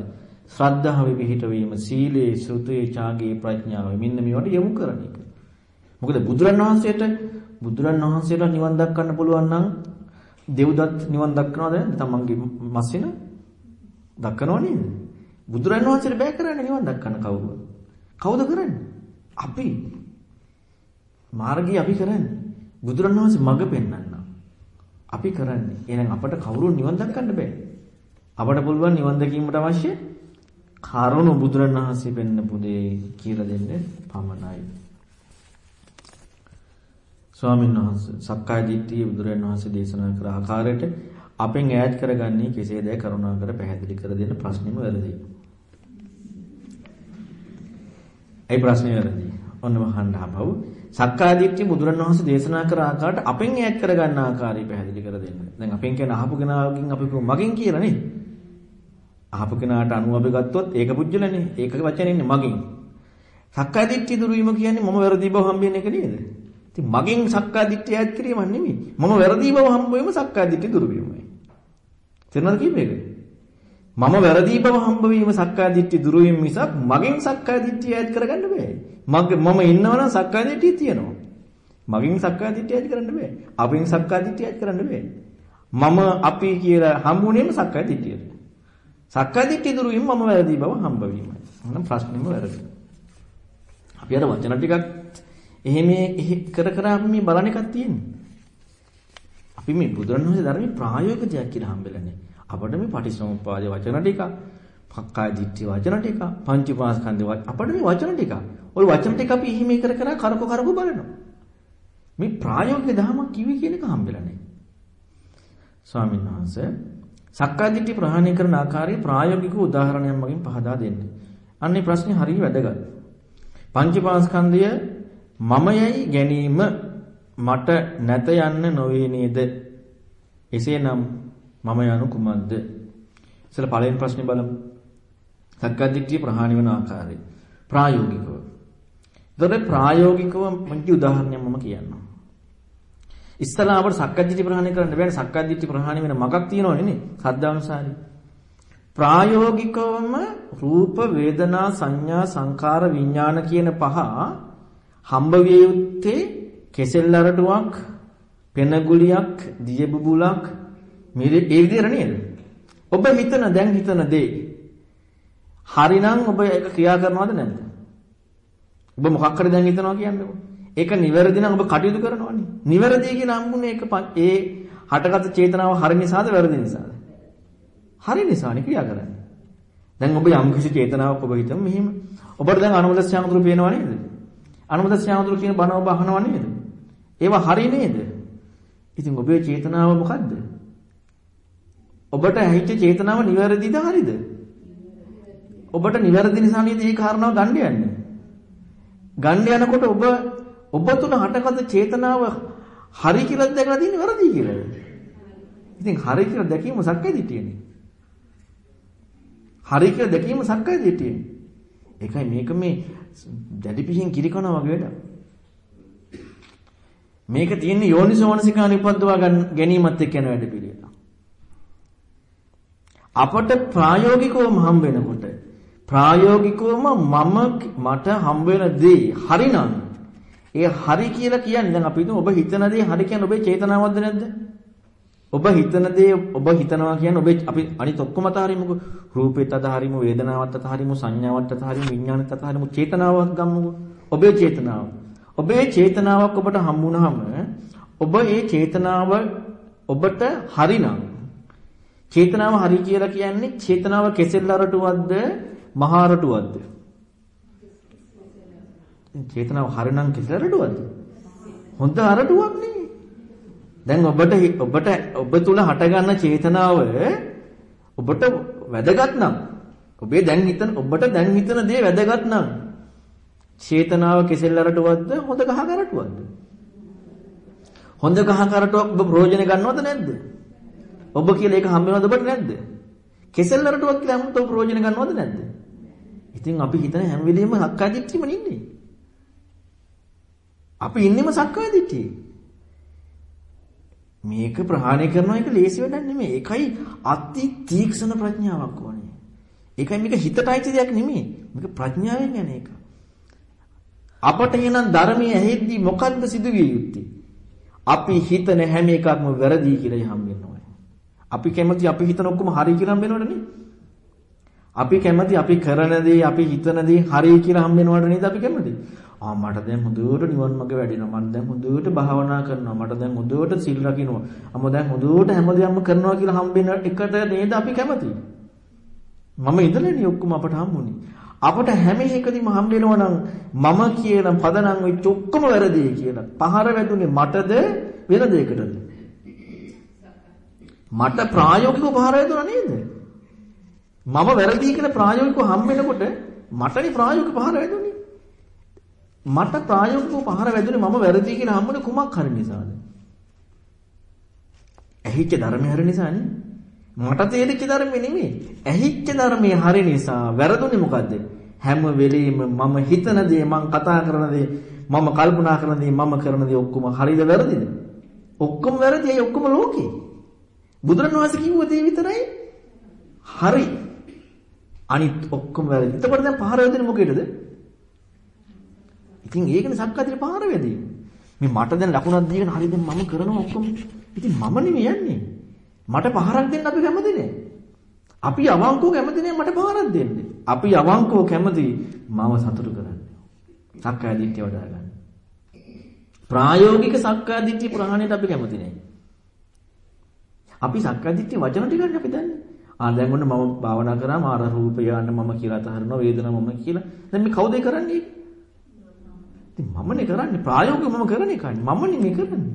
ශ්‍රද්ධාවේ පිහිටවීම, සීලේ, සෘතේ, ඡාගේ, ප්‍රඥාවේ මෙන්න මේවට යොමු කරන එක. මොකද බුදුරණවහන්සේට බුදුරණවහන්සේට නිවන් දක්වන්න පුළුවන් නම් දෙව්දත් නිවන් දක්වනවද නැත්නම් තමන්ගේ මස්සින දක්වනව නේද? බුදුරණවහන්සේට බෑ කරන්නේ නිවන් දක්වන්න කවුරුද? කවුද කරන්නේ? අපි. මාර්ගය අපි කරන්නේ. බුදුරණවහන්සේ මඟ පෙන්වන්න. අපි කරන්නේ. එහෙනම් අපට කවුරුන් නිවන් දක්වන්න බෑ. අපට පුළුවන් නිවන් දැකීමට අවශ්‍ය කරුණු බුදුරණවහන්සේ පෙන්නපු දේ කියලා දෙන්න පමණයි. ස්වාමීන් වහන්සේ සක්කාය දිට්ඨිය බුදුරණවහන්සේ දේශනා කර ආකාරයට අපෙන් ඈඩ් කරගන්නේ කෙසේදයි කරුණාකර පැහැදිලි කර දෙන්න ප්‍රශ්නෙම වැරදි. ඒ ප්‍රශ්නේ වැරදි. ඔන්න වහන්න ආපහු සක්කාය දිට්ඨිය බුදුරණවහන්සේ දේශනා කර ආකාරයට අපෙන් ඈඩ් කරගන්න ආකාරය පැහැදිලි කර දෙන්න. දැන් අපෙන් කියන අහපු කෙනාගෙන් අපි මගෙන් කියලා නේ. අහපු කෙනාට අනුව අපි ගත්තොත් ඒක පුජ්‍යලනේ. ඒක වචනේ ඉන්නේ මගෙන්. සක්කාය දිට්ඨිය දුරු වීම කියන්නේ මම වැරදි බව හම්බෙන එක නේද? ඉතින් මගෙන් සක්කාය දිට්ඨිය ඈඩ් කිරීමක් නෙමෙයි. මම වැරදි බව හම්බ වීම සක්කාය දිට්ඨිය දුරු වීමයි. තේරුණාද කීපේක? මම වැරදි බව හම්බ වීම සක්කාය දිට්ඨිය දුරු වීම මිසක් මගෙන් සක්කාය දිට්ඨිය ඈඩ් කරගන්න බෑ. මගේ මම ඉන්නවනම් සක්කාය දිට්ඨිය තියෙනවා. මගෙන් සක්කාය දිට්ඨිය ඇති කරන්න බෑ. අපෙන් සක්කාය දිට්ඨිය ඇති කරන්න බෑ. මම අපි කියලා හම්බුනේම සක්කාය දිට්ඨියට. සක්කාය දිට්ඨිය දුරු වීම මම වැරදි බව හම්බ වීමයි. එහෙනම් ප්‍රශ්නෙම වැරදි. අපි අර වචන ටිකක් එහෙම කර කර අපි මේ බලන එකක් තියෙන්නේ. අපි මේ බුදුරණවහන්සේ ධර්මයේ ප්‍රායෝගික දෙයක් කියලා හම්බෙලානේ. අපිට මේ පටිසමුප්පාද වචන ටික, පක්කාය දිට්ඨි වචන ටික, පංචපාස්කන්ධ අපිට මේ වචන ටික. ওই වචන ටික අපි එහෙම කර කර කරකෝ කරකෝ බලනවා. මේ ප්‍රායෝගික ධර්මයක් කිවි කියන එක හම්බෙලානේ. ස්වාමීන් වහන්සේ සක්කාය දිට්ඨි ප්‍රහාණය කරන ආකාරයේ ප්‍රායෝගික උදාහරණයක් මගින් පහදා දෙන්න. අන්නේ ප්‍රශ්නේ හරිය වැදගත්. පංචපාස්කන්ධය මමයයි ගැනීම මට නැත යන්න නොවේ නේද? එසේනම් මම යනු කුමක්ද? ඉතල පළවෙනි ප්‍රශ්නේ බලමු. සක්කාදිට්ඨිය ප්‍රහාණය වන ආකාරය. ප්‍රායෝගිකව. ඒතර ප්‍රායෝගිකව මගේ උදාහරණයක් මම කියන්නම්. ඉස්සලා අපට සක්කාදිට්ඨිය ප්‍රහාණය කරන්න බෑනේ. සක්කාදිට්ඨිය ප්‍රහාණය වෙන මගක් තියෙනවනේ නේ. සද්ධානුසාරී. ප්‍රායෝගිකවම රූප වේදනා සංඥා සංකාර විඥාන කියන පහ හම්බ විය යුත්තේ කෙසෙල් අරටුවක් පෙනගුලියක් දිය බුබුලක් මේ ඒ විදිහට නේද ඔබ හිතන දැන් හිතන දේ හරිනම් ඔබ ඒක ක්‍රියා කරනවද නැද්ද ඔබ මොකක් හරි දැන් හිතනවා කියන්නකෝ ඒක නිවැරදි නම් ඔබ කටයුතු කරනවනේ නිවැරදි කියන හම්බුනේ ඒක ඒ හටගත් චේතනාව හරි නිසාද වැරදි නිසාද හරි නිසානේ ක්‍රියා කරන්නේ දැන් ඔබ යම් කිසි චේතනාවක් ඔබ හිතමු මෙහෙම ඔබට දැන් අනුමදස් යාමතුරු පේනව නේද අනුමදස් යාමතුරු කියන බණ ඔබ අහනව නේද ඒවා හරි නේද? ඉතින් ඔබේ චේතනාව මොකද්ද? ඔබට ඇහිච්ච චේතනාව නිවැරදිද හරිද? ඔබට නිවැරදි නිසා නේද මේ කාරණාව ගන්න යන්නේ. ගන්න යනකොට ඔබ ඔබ තුන හටගත් චේතනාව හරි කියලා දැකලා තියෙන්නේ වැරදි කියලා. ඉතින් හරි කියලා දැකීම සක්කාය දිටියනේ. හරි කියලා දැකීම සක්කාය දිටියනේ. ඒකයි මේක මේ දැඩි පිහින් කිරිකනවා වගේ වැඩක්. මේක තියෙන්නේ යෝනිසෝමනසිකාන උපද්දවා ගැනීමත් එක්ක යන වැඩ පිළිවෙල. අපට ප්‍රායෝගිකවම හම්බ වෙනකොට ප්‍රායෝගිකවම මම මට හම්බ වෙන දේ හරිනම් ඒ හරි කියලා කියන්නේ දැන් අපි හිතමු ඔබ හිතන දේ හරි කියන්නේ ඔබේ චේතනාවක්ද නැද්ද? ඔබ හිතන දේ ඔබ හිතනවා කියන්නේ ඔබේ අපි අනිත් ඔක්කොම අතහරිමුකෝ රූපෙත් අතහරිමු වේදනාවත් අතහරිමු සංඥාවත් අතහරිමු විඥානෙත් අතහරිමු චේතනාවක් ගම්මුකෝ ඔබේ චේතනාව. ඔබේ චේතනාවක් ඔබට හම්බුනහම ඔබ ඒ චේතනාව ඔබට හරිනම් චේතනාව හරි කියලා කියන්නේ චේතනාව කෙසෙල් අරටුවක්ද මහා අරටුවක්ද? චේතනාව හරිනම් කෙසෙල් අරටුවක්ද හොඳ අරටුවක් නේ දැන් ඔබට ඔබට ඔබ තුල හටගන්න චේතනාව ඔබට වැදගත් නම් ඔබේ දැන් හිතන ඔබට දැන් හිතන දේ වැදගත් නම් චේතනාව කෙසෙල් අරටුවක්ද හොඳ ගහ කරටුවක්ද? හොඳ ගහ කරටුවක් ඔබ ප්‍රයෝජන ගන්නවද නැද්ද? ඔබ කියලා ඒක හම්බ වෙනවද ඔබට නැද්ද? කෙසෙල් අරටුවක් කියලා හම්බ ඔබ ප්‍රයෝජන ගන්නවද නැද්ද? ඉතින් අපි හිතන හැම වෙලෙම සක්කාය දිට්ඨියම ඉන්නේ. අපි ඉන්නෙම සක්කාය දිට්ඨියේ. මේක ප්‍රහාණය කරනවා එක ලේසි වැඩක් නෙමෙයි. ඒකයි අති තීක්ෂණ ප්‍රඥාවක් ඕනේ. ඒකයි මේක හිතට අයිති දෙයක් නෙමෙයි. මේක ප්‍රඥාවෙන් යන එක. අපට එනං ධර්මයේ ඇහෙද්දි මොකද්ද සිදුවිය යුත්තේ? අපි හිතන හැම එකක්ම වැරදි කියලා හම් වෙනවා. අපි කැමති අපි හිතන ඔක්කොම හරි කියලා හම් වෙනවනේ. අපි කැමති අපි කරන දේ අපි හිතන දේ හරි කියලා හම් වෙනවට නේද අපි කැමති? ආ මට දැන් හොඳට නිවන් මඟ වැඩිනවා. මම දැන් හොඳට භාවනා කරනවා. මට දැන් හොඳට සිල් රකින්නවා. අම දැන් හොඳට හැමදේම කරනවා කියලා හම්බෙන එකට නේද අපි කැමති? මම ඉඳලානේ ඔක්කොම අපට හම්බුනේ. අපට හැම එකදීම හම්බ වෙනවා නම් මම කියන පදනම් වෙච්ච ඔක්කොම වැරදි කියලා. පහර වැදුනේ මටද වෙන දෙයකටද? මට ප්‍රායෝගිකව පහර වැදුනා නේද? මම වැරදි කියලා ප්‍රායෝගිකව හම්බ වෙනකොට මටනේ ප්‍රායෝගික පහර වැදුනේ. මට ප්‍රායෝගිකව පහර වැදුනේ මම වැරදි කියලා හම්බුනේ කුමක් හරි නිසාද? ඇහිච්ච ධර්මය හරි නිසානේ. මට තේරිච්ච ධර්මෙ නෙමෙයි. ඇහිච්ච ධර්මයේ හරි නිසා වැරදුනේ මොකද්ද? හැම වෙලෙම මම හිතන දේ මම කතා කරන දේ මම කල්පනා කරන දේ මම කරන දේ ඔක්කොම හරිද වැරදිද? ඔක්කොම වැරදි. ඒ ඔක්කොම ලෝකේ. බුදුරණවහන්සේ කිව්ව දේ විතරයි හරි. අනිත් ඔක්කොම වැරදි. එතකොට දැන් පහර වැදෙන්නේ මොකේද? ඉතින් ඒකනේ සක්කාදිට පාර වැදී. මේ මට දැන් ලකුණක් දීගෙන හරි දැන් මම කරනවා ඔක්කොම. ඉතින් මම නෙමෙයි යන්නේ. මට පහරක් දෙන්න අපි කැමති නෑ. අපි අවංකව කැමති නෑ මට පහරක් දෙන්න. අපි අවංකව කැමති මම සතුටු කරන්න. සක්කාය දිට්ඨිය වඩා ගන්න. ප්‍රායෝගික සක්කාය දිට්ඨිය ප්‍රහාණයට අපි කැමති නෑ. අපි සක්කාය දිට්ඨිය වචන ටිකක් අපි දන්නේ. ආ දැන් ඔන්න මම භාවනා කරාම ආර රූපය යන්න මම කියලා අතහරිනවා වේදනාව මම කියලා. දැන් මේ කවුද කරන්නේ? ඉතින් මමනේ කරන්නේ ප්‍රායෝගිකව මම කරන්නේ කන්නේ. මමනේ මේ කරන්නේ.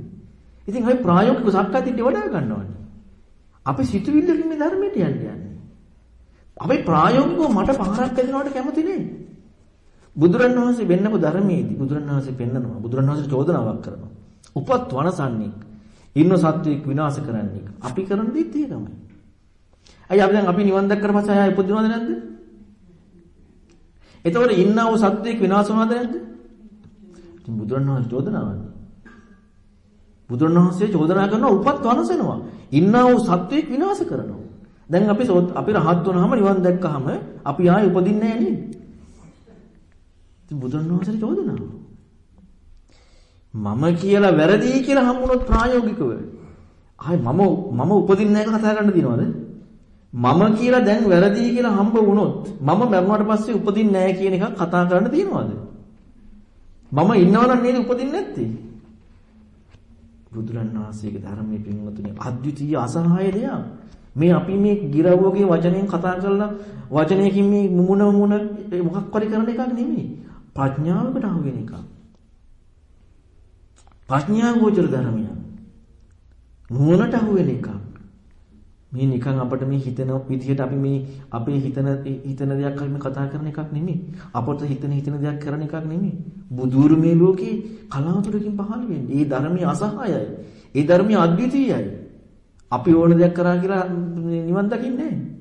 ඉතින් අපි ප්‍රායෝගිකව සක්කාය දිට්ඨිය වඩා ගන්නවානේ. අපි සිතුවිල්ලකින් මේ ධර්මයට යන්නේ. අපි ප්‍රායෝගිකව මට පහරක් දෙනවට කැමති නේ. බුදුරණවහන්සේ වෙන්නපු ධර්මයේදී බුදුරණවහන්සේ පෙන්නනවා. බුදුරණවහන්සේ චෝදනාවක් කරනවා. උපත් වනසන්නේ ඉන්න සත්වයක් විනාශ කරන්නේ. අපි කරන දෙත් ඒකමයි. අයි අපි දැන් අපි නිවන් දැක්කට පස්සේ ආය උපදිනවද නැද්ද? එතකොට ඉන්නා වූ සත්වයක් විනාශ වුණාද නැද්ද? ඉතින් බුදුරණවහන්සේ චෝදනාවන්නේ. බුදුරණවහන්සේ චෝදනා කරනවා උපත් වනසනවා. ඉන්නා වූ සත්වයක් විනාශ කරනවා. දැන් අපි අපි රහත් වුණාම නිවන් දැක්කහම අපි ආයේ උපදින්නේ නැහැ නේද? ඉතින් බුදුරණවහන්සේ චෝදනාව. මම කියලා වැරදි කියලා හම්බුනොත් ප්‍රායෝගිකව ආයි මම මම උපදින්නේ නැහැ කතා කරන්න දිනවද? මම කියලා දැන් වැරදි කියලා හම්බ වුණොත් මම මරුණාට පස්සේ උපදින්නේ නැහැ කියන එකක් කතා කරන්න දිනවද? මම ඉන්නවනම් නේද උපදින්නේ නැත්තේ? බුදුරණවහන්සේගේ ධර්මයේ පින්වතුනි අද්විතීය අසහාය දෙයක්. මේ අපි මේ ගිරවෝගේ වචනයෙන් කතා කරලා වචනයකින් මේ මුමුණ මුමුණ මොකක් කරි කරන එකක් නෙමෙයි. ප්‍රඥාවකට අහු වෙන එකක්. ප්‍රඥා ගෝචර ධර්මයක්. නුවණට අහු වෙන එකක්. මේ නිකන් අපිට මේ හිතන විදිහට අපි මේ අපේ හිතන හිතන දෙයක් අපි කතා කරන එකක් නෙමෙයි. අපට හිතන හිතන දෙයක් කරන එකක් නෙමෙයි. බුදුරු මේ ලෝකේ කලාතුරකින් පහළ වෙන්නේ. ඒ ධර්මයේ අසහායයි. ඒ ධර්මයේ අද්විතීයයි. අපි ඕන දෙයක් කරා කියලා නිවන් දකින්නේ නැහැ.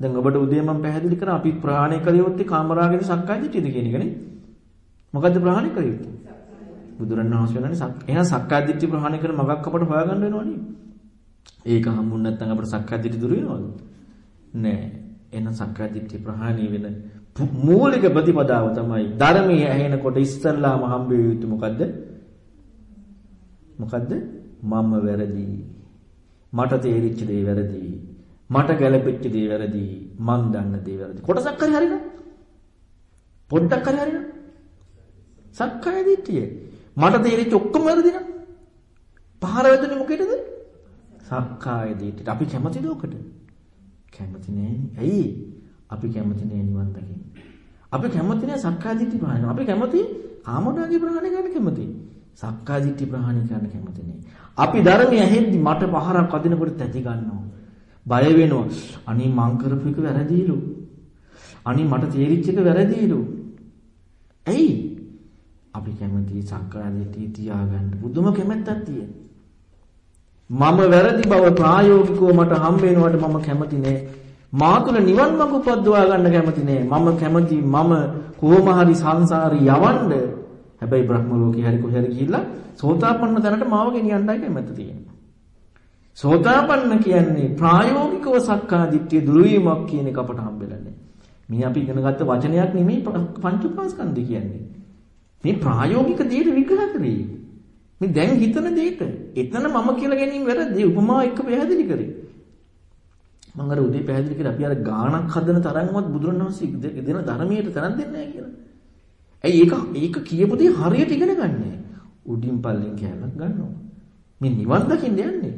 දැන් ඔබට උදේ මම පැහැදිලි කරා අපි ප්‍රහාණය කළ යුත්තේ කාමරාගයේ සක්කාය දිට්ඨියද කියන එකනේ. මොකද්ද ප්‍රහාණය කළ යුත්තේ? බුදුරණවහන්සේ වෙනනේ සක් එහෙනම් සක්කාය දිට්ඨිය ප්‍රහාණය කරන මගක් අපට හොයාගන්න වෙනවනේ. ඒක හම්බුනේ නැත්නම් අපට සක්කාය දිට්ඨිය දුර වෙනවද? නෑ. එහෙනම් සක්කාය දිට්ඨිය ප්‍රහාණය වෙන මූලික ප්‍රතිපදාව තමයි ධර්මයේ ඇහෙනකොට ඉස්සල්ලාම හම්බ වෙ යුතු මොකද්ද? මොකද්ද? මම වැරදි. මට තේරිච්ච දේ වැරදි. මට ගැළපෙච්ච දේ වැරදි. මං දන්න දේ වැරදි. කොටසක් හරි හරිනවද? පොඩ්ඩක් හරි හරිනවද? සක්කාය දිට්ඨිය. මට තේරිච්ච ඔක්කොම වැරදි නම් පහර වැදුනේ මොකේද? සක්කාය දිට්ඨියට. අපි කැමතිද ඔකට? කැමති නෑනේ. ඇයි? අපි කැමති නෑ නිවන් දකින්න. අපි කැමති නෑ සක්කාය දිට්ඨි ප්‍රහාණය. අපි කැමති කාමෝණාගේ ප්‍රහාණය කරන්න කැමති. සක්කාය දිට්ඨි ප්‍රහාණය කරන්න කැමති නෑ. අපි ධර්මයේ ඇහෙද්දි මට පහරක් වදිනකොට තැති ගන්නවා. බය වෙනවා. අනේ මං කරපු එක වැරදිලු. අනේ මට තේරිච්ච එක වැරදිලු. ඇයි? අපි කැමති සක්කාය දිට්ඨිය තියාගන්න බුදුම කැමැත්තක් තියෙන. මම වැරදි බව ප්‍රායෝගිකව මට හම් වෙනවට මම කැමති නෑ. මා තුළ නිවන් මඟ උපද්දවා ගන්න කැමති නෑ. මම කැමති මම කොහොම හරි සංසාරේ යවන්න. හැබැයි බ්‍රහ්ම ලෝකේ හරි කොහේ හරි ගිහිල්ලා සෝතාපන්න තැනට මාව ගෙනියන්නයි කැමති තියෙන්නේ. සෝතාපන්න කියන්නේ ප්‍රායෝගිකව සක්කා දිට්ඨිය දුරු වීමක් කියන එක අපට හම්බෙලා නැහැ. මේ අපි ඉගෙන ගත්ත වචනයක් නෙමෙයි පංච උපාස්කන්ධ කියන්නේ. මේ ප්‍රායෝගික දේට විග්‍රහ කරේ. මේ දැන් හිතන දේට එතන මම කියලා ගැනීම වැරදි උපමා එක්ක පැහැදිලි කරේ. මම අර උදේ පැහැදිලි කරේ අපි අර ගාණක් හදන තරම්වත් බුදුරණවහන්සේ දෙන ධර්මයට තරම් දෙන්නේ නැහැ කියලා. ඇයි ඒක ඒක කියපු දේ හරියට ඉගෙන ගන්නෑ. උඩින් පල්ලෙන් කෑල්ලක් ගන්නවා. මේ නිවන් දකින්න යන්නේ.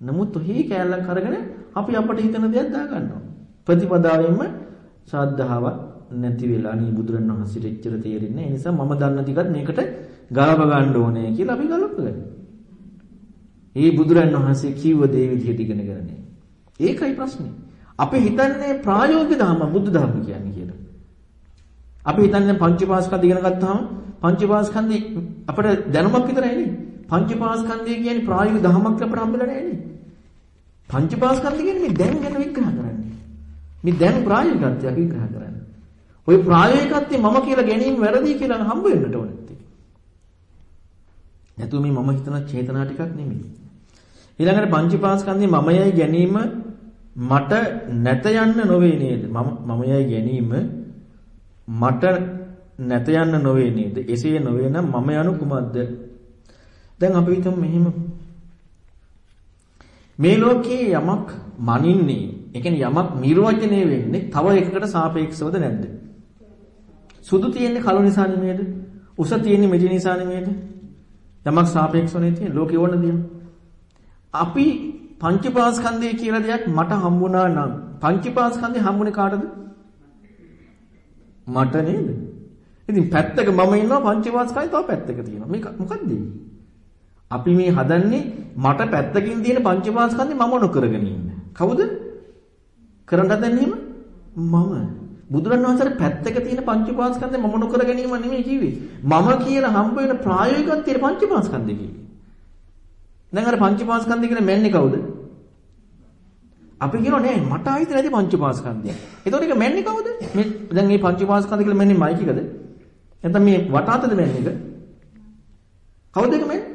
නමුත් ඔහි කෑල්ලක් අරගෙන අපි අපට හිතන දේක් දා ගන්නවා. ප්‍රතිපදාවෙන්ම ශ්‍රද්ධාවක් නැති වෙලා අනේ බුදුරණවහන්සේට එච්චර තේරෙන්නේ නැහැ. ඒ නිසා මම දන්න ටිකත් මේකට ගලප ගන්න ඕනේ කියලා අපි ගලපගන්නේ. ඒ බුදුරන් වහන්සේ කිව්ව දේ විදිහට ඉගෙන ගන්න. ඒකයි ප්‍රශ්නේ. අපි හිතන්නේ ප්‍රායෝගික ධර්ම බුද්ධ ධර්ම කියන්නේ කියලා. අපි හිතන්නේ පංචපාස්කන්ධ ඉගෙන ගත්තාම පංචපාස්කන්ධේ අපිට දැනුමක් විතරයි නේ. පංචපාස්කන්ධය කියන්නේ ප්‍රායෝගික ධර්මයක් අපිට හම්බෙලා නැහැ නේ. පංචපාස්කන්ධ කියන්නේ දැන් ගැන විග්‍රහ කරන්නේ. මේ දැන් ප්‍රායෝගිකත්වයක් විග්‍රහ කරන්නේ. ওই ප්‍රායෝගිකත්වයේ මම කියලා ගැනීම වැරදි කියලා හම්බ වෙන්නට ඕනේ. නැතු මේ මම හිතන චේතනා ටිකක් නෙමෙයි. ඊළඟට පංචපාස්කන්ධේ මමයයි ගැනීම මට නැත යන්න නොවේ නේද? මම මමයයි ගැනීම මට නැත යන්න නොවේ නේද? එසේ නොවේ නම් මම යනු කුමක්ද? දැන් අපි හිතමු මෙහිම මේ ලෝකයේ යමක් මනින්නේ, ඒ කියන්නේ යමක් නිර්වචනය වෙන්නේ තව එකකට සාපේක්ෂවද නැද්ද? සුදු තියෙන්නේ කළු නිසා නෙමෙයිද? උස තියෙන්නේ මෙඩි නිසා නෙමෙයිද? යමක් සාපේක්ෂවනේ තියෙන ලෝකේ ඕන දින. අපි පංචපාස්කන්ධය කියලා දෙයක් මට හම්බුණා නම් පංචපාස්කන්ධය හම්බුනේ කාටද? මට නේද? ඉතින් පැත්තක මම ඉන්නවා පංචපාස්කන්ධය තව පැත්තක තියෙනවා. මේක මොකද්ද? අපි මේ හදන්නේ මට පැත්තකින් තියෙන පංචපාස්කන්ධය මම නොකරගෙන ඉන්න. කවුද? කරන්න හදන්නේ මම. බුදුරණවහන්සේ පැත්තක තියෙන පංචපාස්කන්ධය මම නොකර ගැනීම නෙමෙයි කිව්වේ. මම කියලා හම්බ වෙන ප්‍රායෝගිකත්වයේ පංචපාස්කන්ධය කිව්වේ. දැන් අර පංචපාස්කන්ධය කියන මැන්නේ කවුද? අපි කියනවා නෑ මට ආයිත් නැති පංචපාස්කන්ධය. එතකොට ඒක මැන්නේ කවුද? මේ දැන් මේ පංචපාස්කන්ධය කියලා මැන්නේ මයිකිකද? නැත්නම් මේ වටාතද මැන්නේ එක? කවුද ඒක මැන්නේ?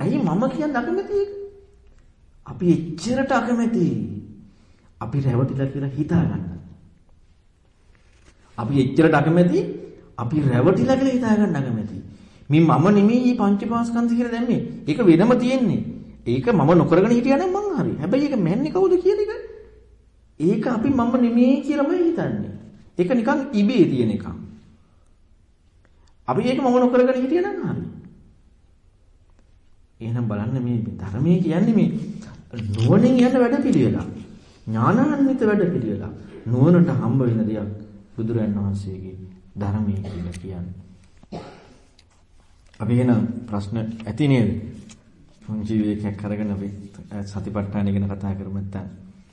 ඇයි මම කියන්නේ අකමැති ඒක? අපි එච්චරට අකමැති. අපි රැවටිලා කියලා හිතා ගන්න. අපි එච්චරට අකමැති අපි රැවටිලා කියලා හිතා ගන්න අකමැති. මේ මම නෙමෙයි මේ පංචපාස්කන්ධ කියලා දැම්මේ. ඒක වෙනම තියෙන්නේ. ඒක මම නොකරගෙන හිටියා නම් මං හරි. හැබැයි ඒක මැන්නේ කවුද කියන එක? ඒක අපි මම නෙමෙයි කියලාම හිතන්නේ. ඒක නිකන් ඉබේ තියෙන එකක්. අපි ඒක මම නොකරගෙන හිටියා නම් හරි. එහෙනම් බලන්න මේ ධර්මයේ කියන්නේ මේ නුවණින් යන වැඩ පිළිවෙලක්. ඥානාන්විත වැඩ පිළිවෙලක්. නුවණට හම්බ වෙන දෙයක්. බුදුරන් වහන්සේගේ ධර්මයේ කියලා කියන්නේ. අපි එන ප්‍රශ්න ඇති නේද? පුංචි විවේකයක් අරගෙන අපි සතිපට්ඨාන ගැන කතා කරමු නැත්නම්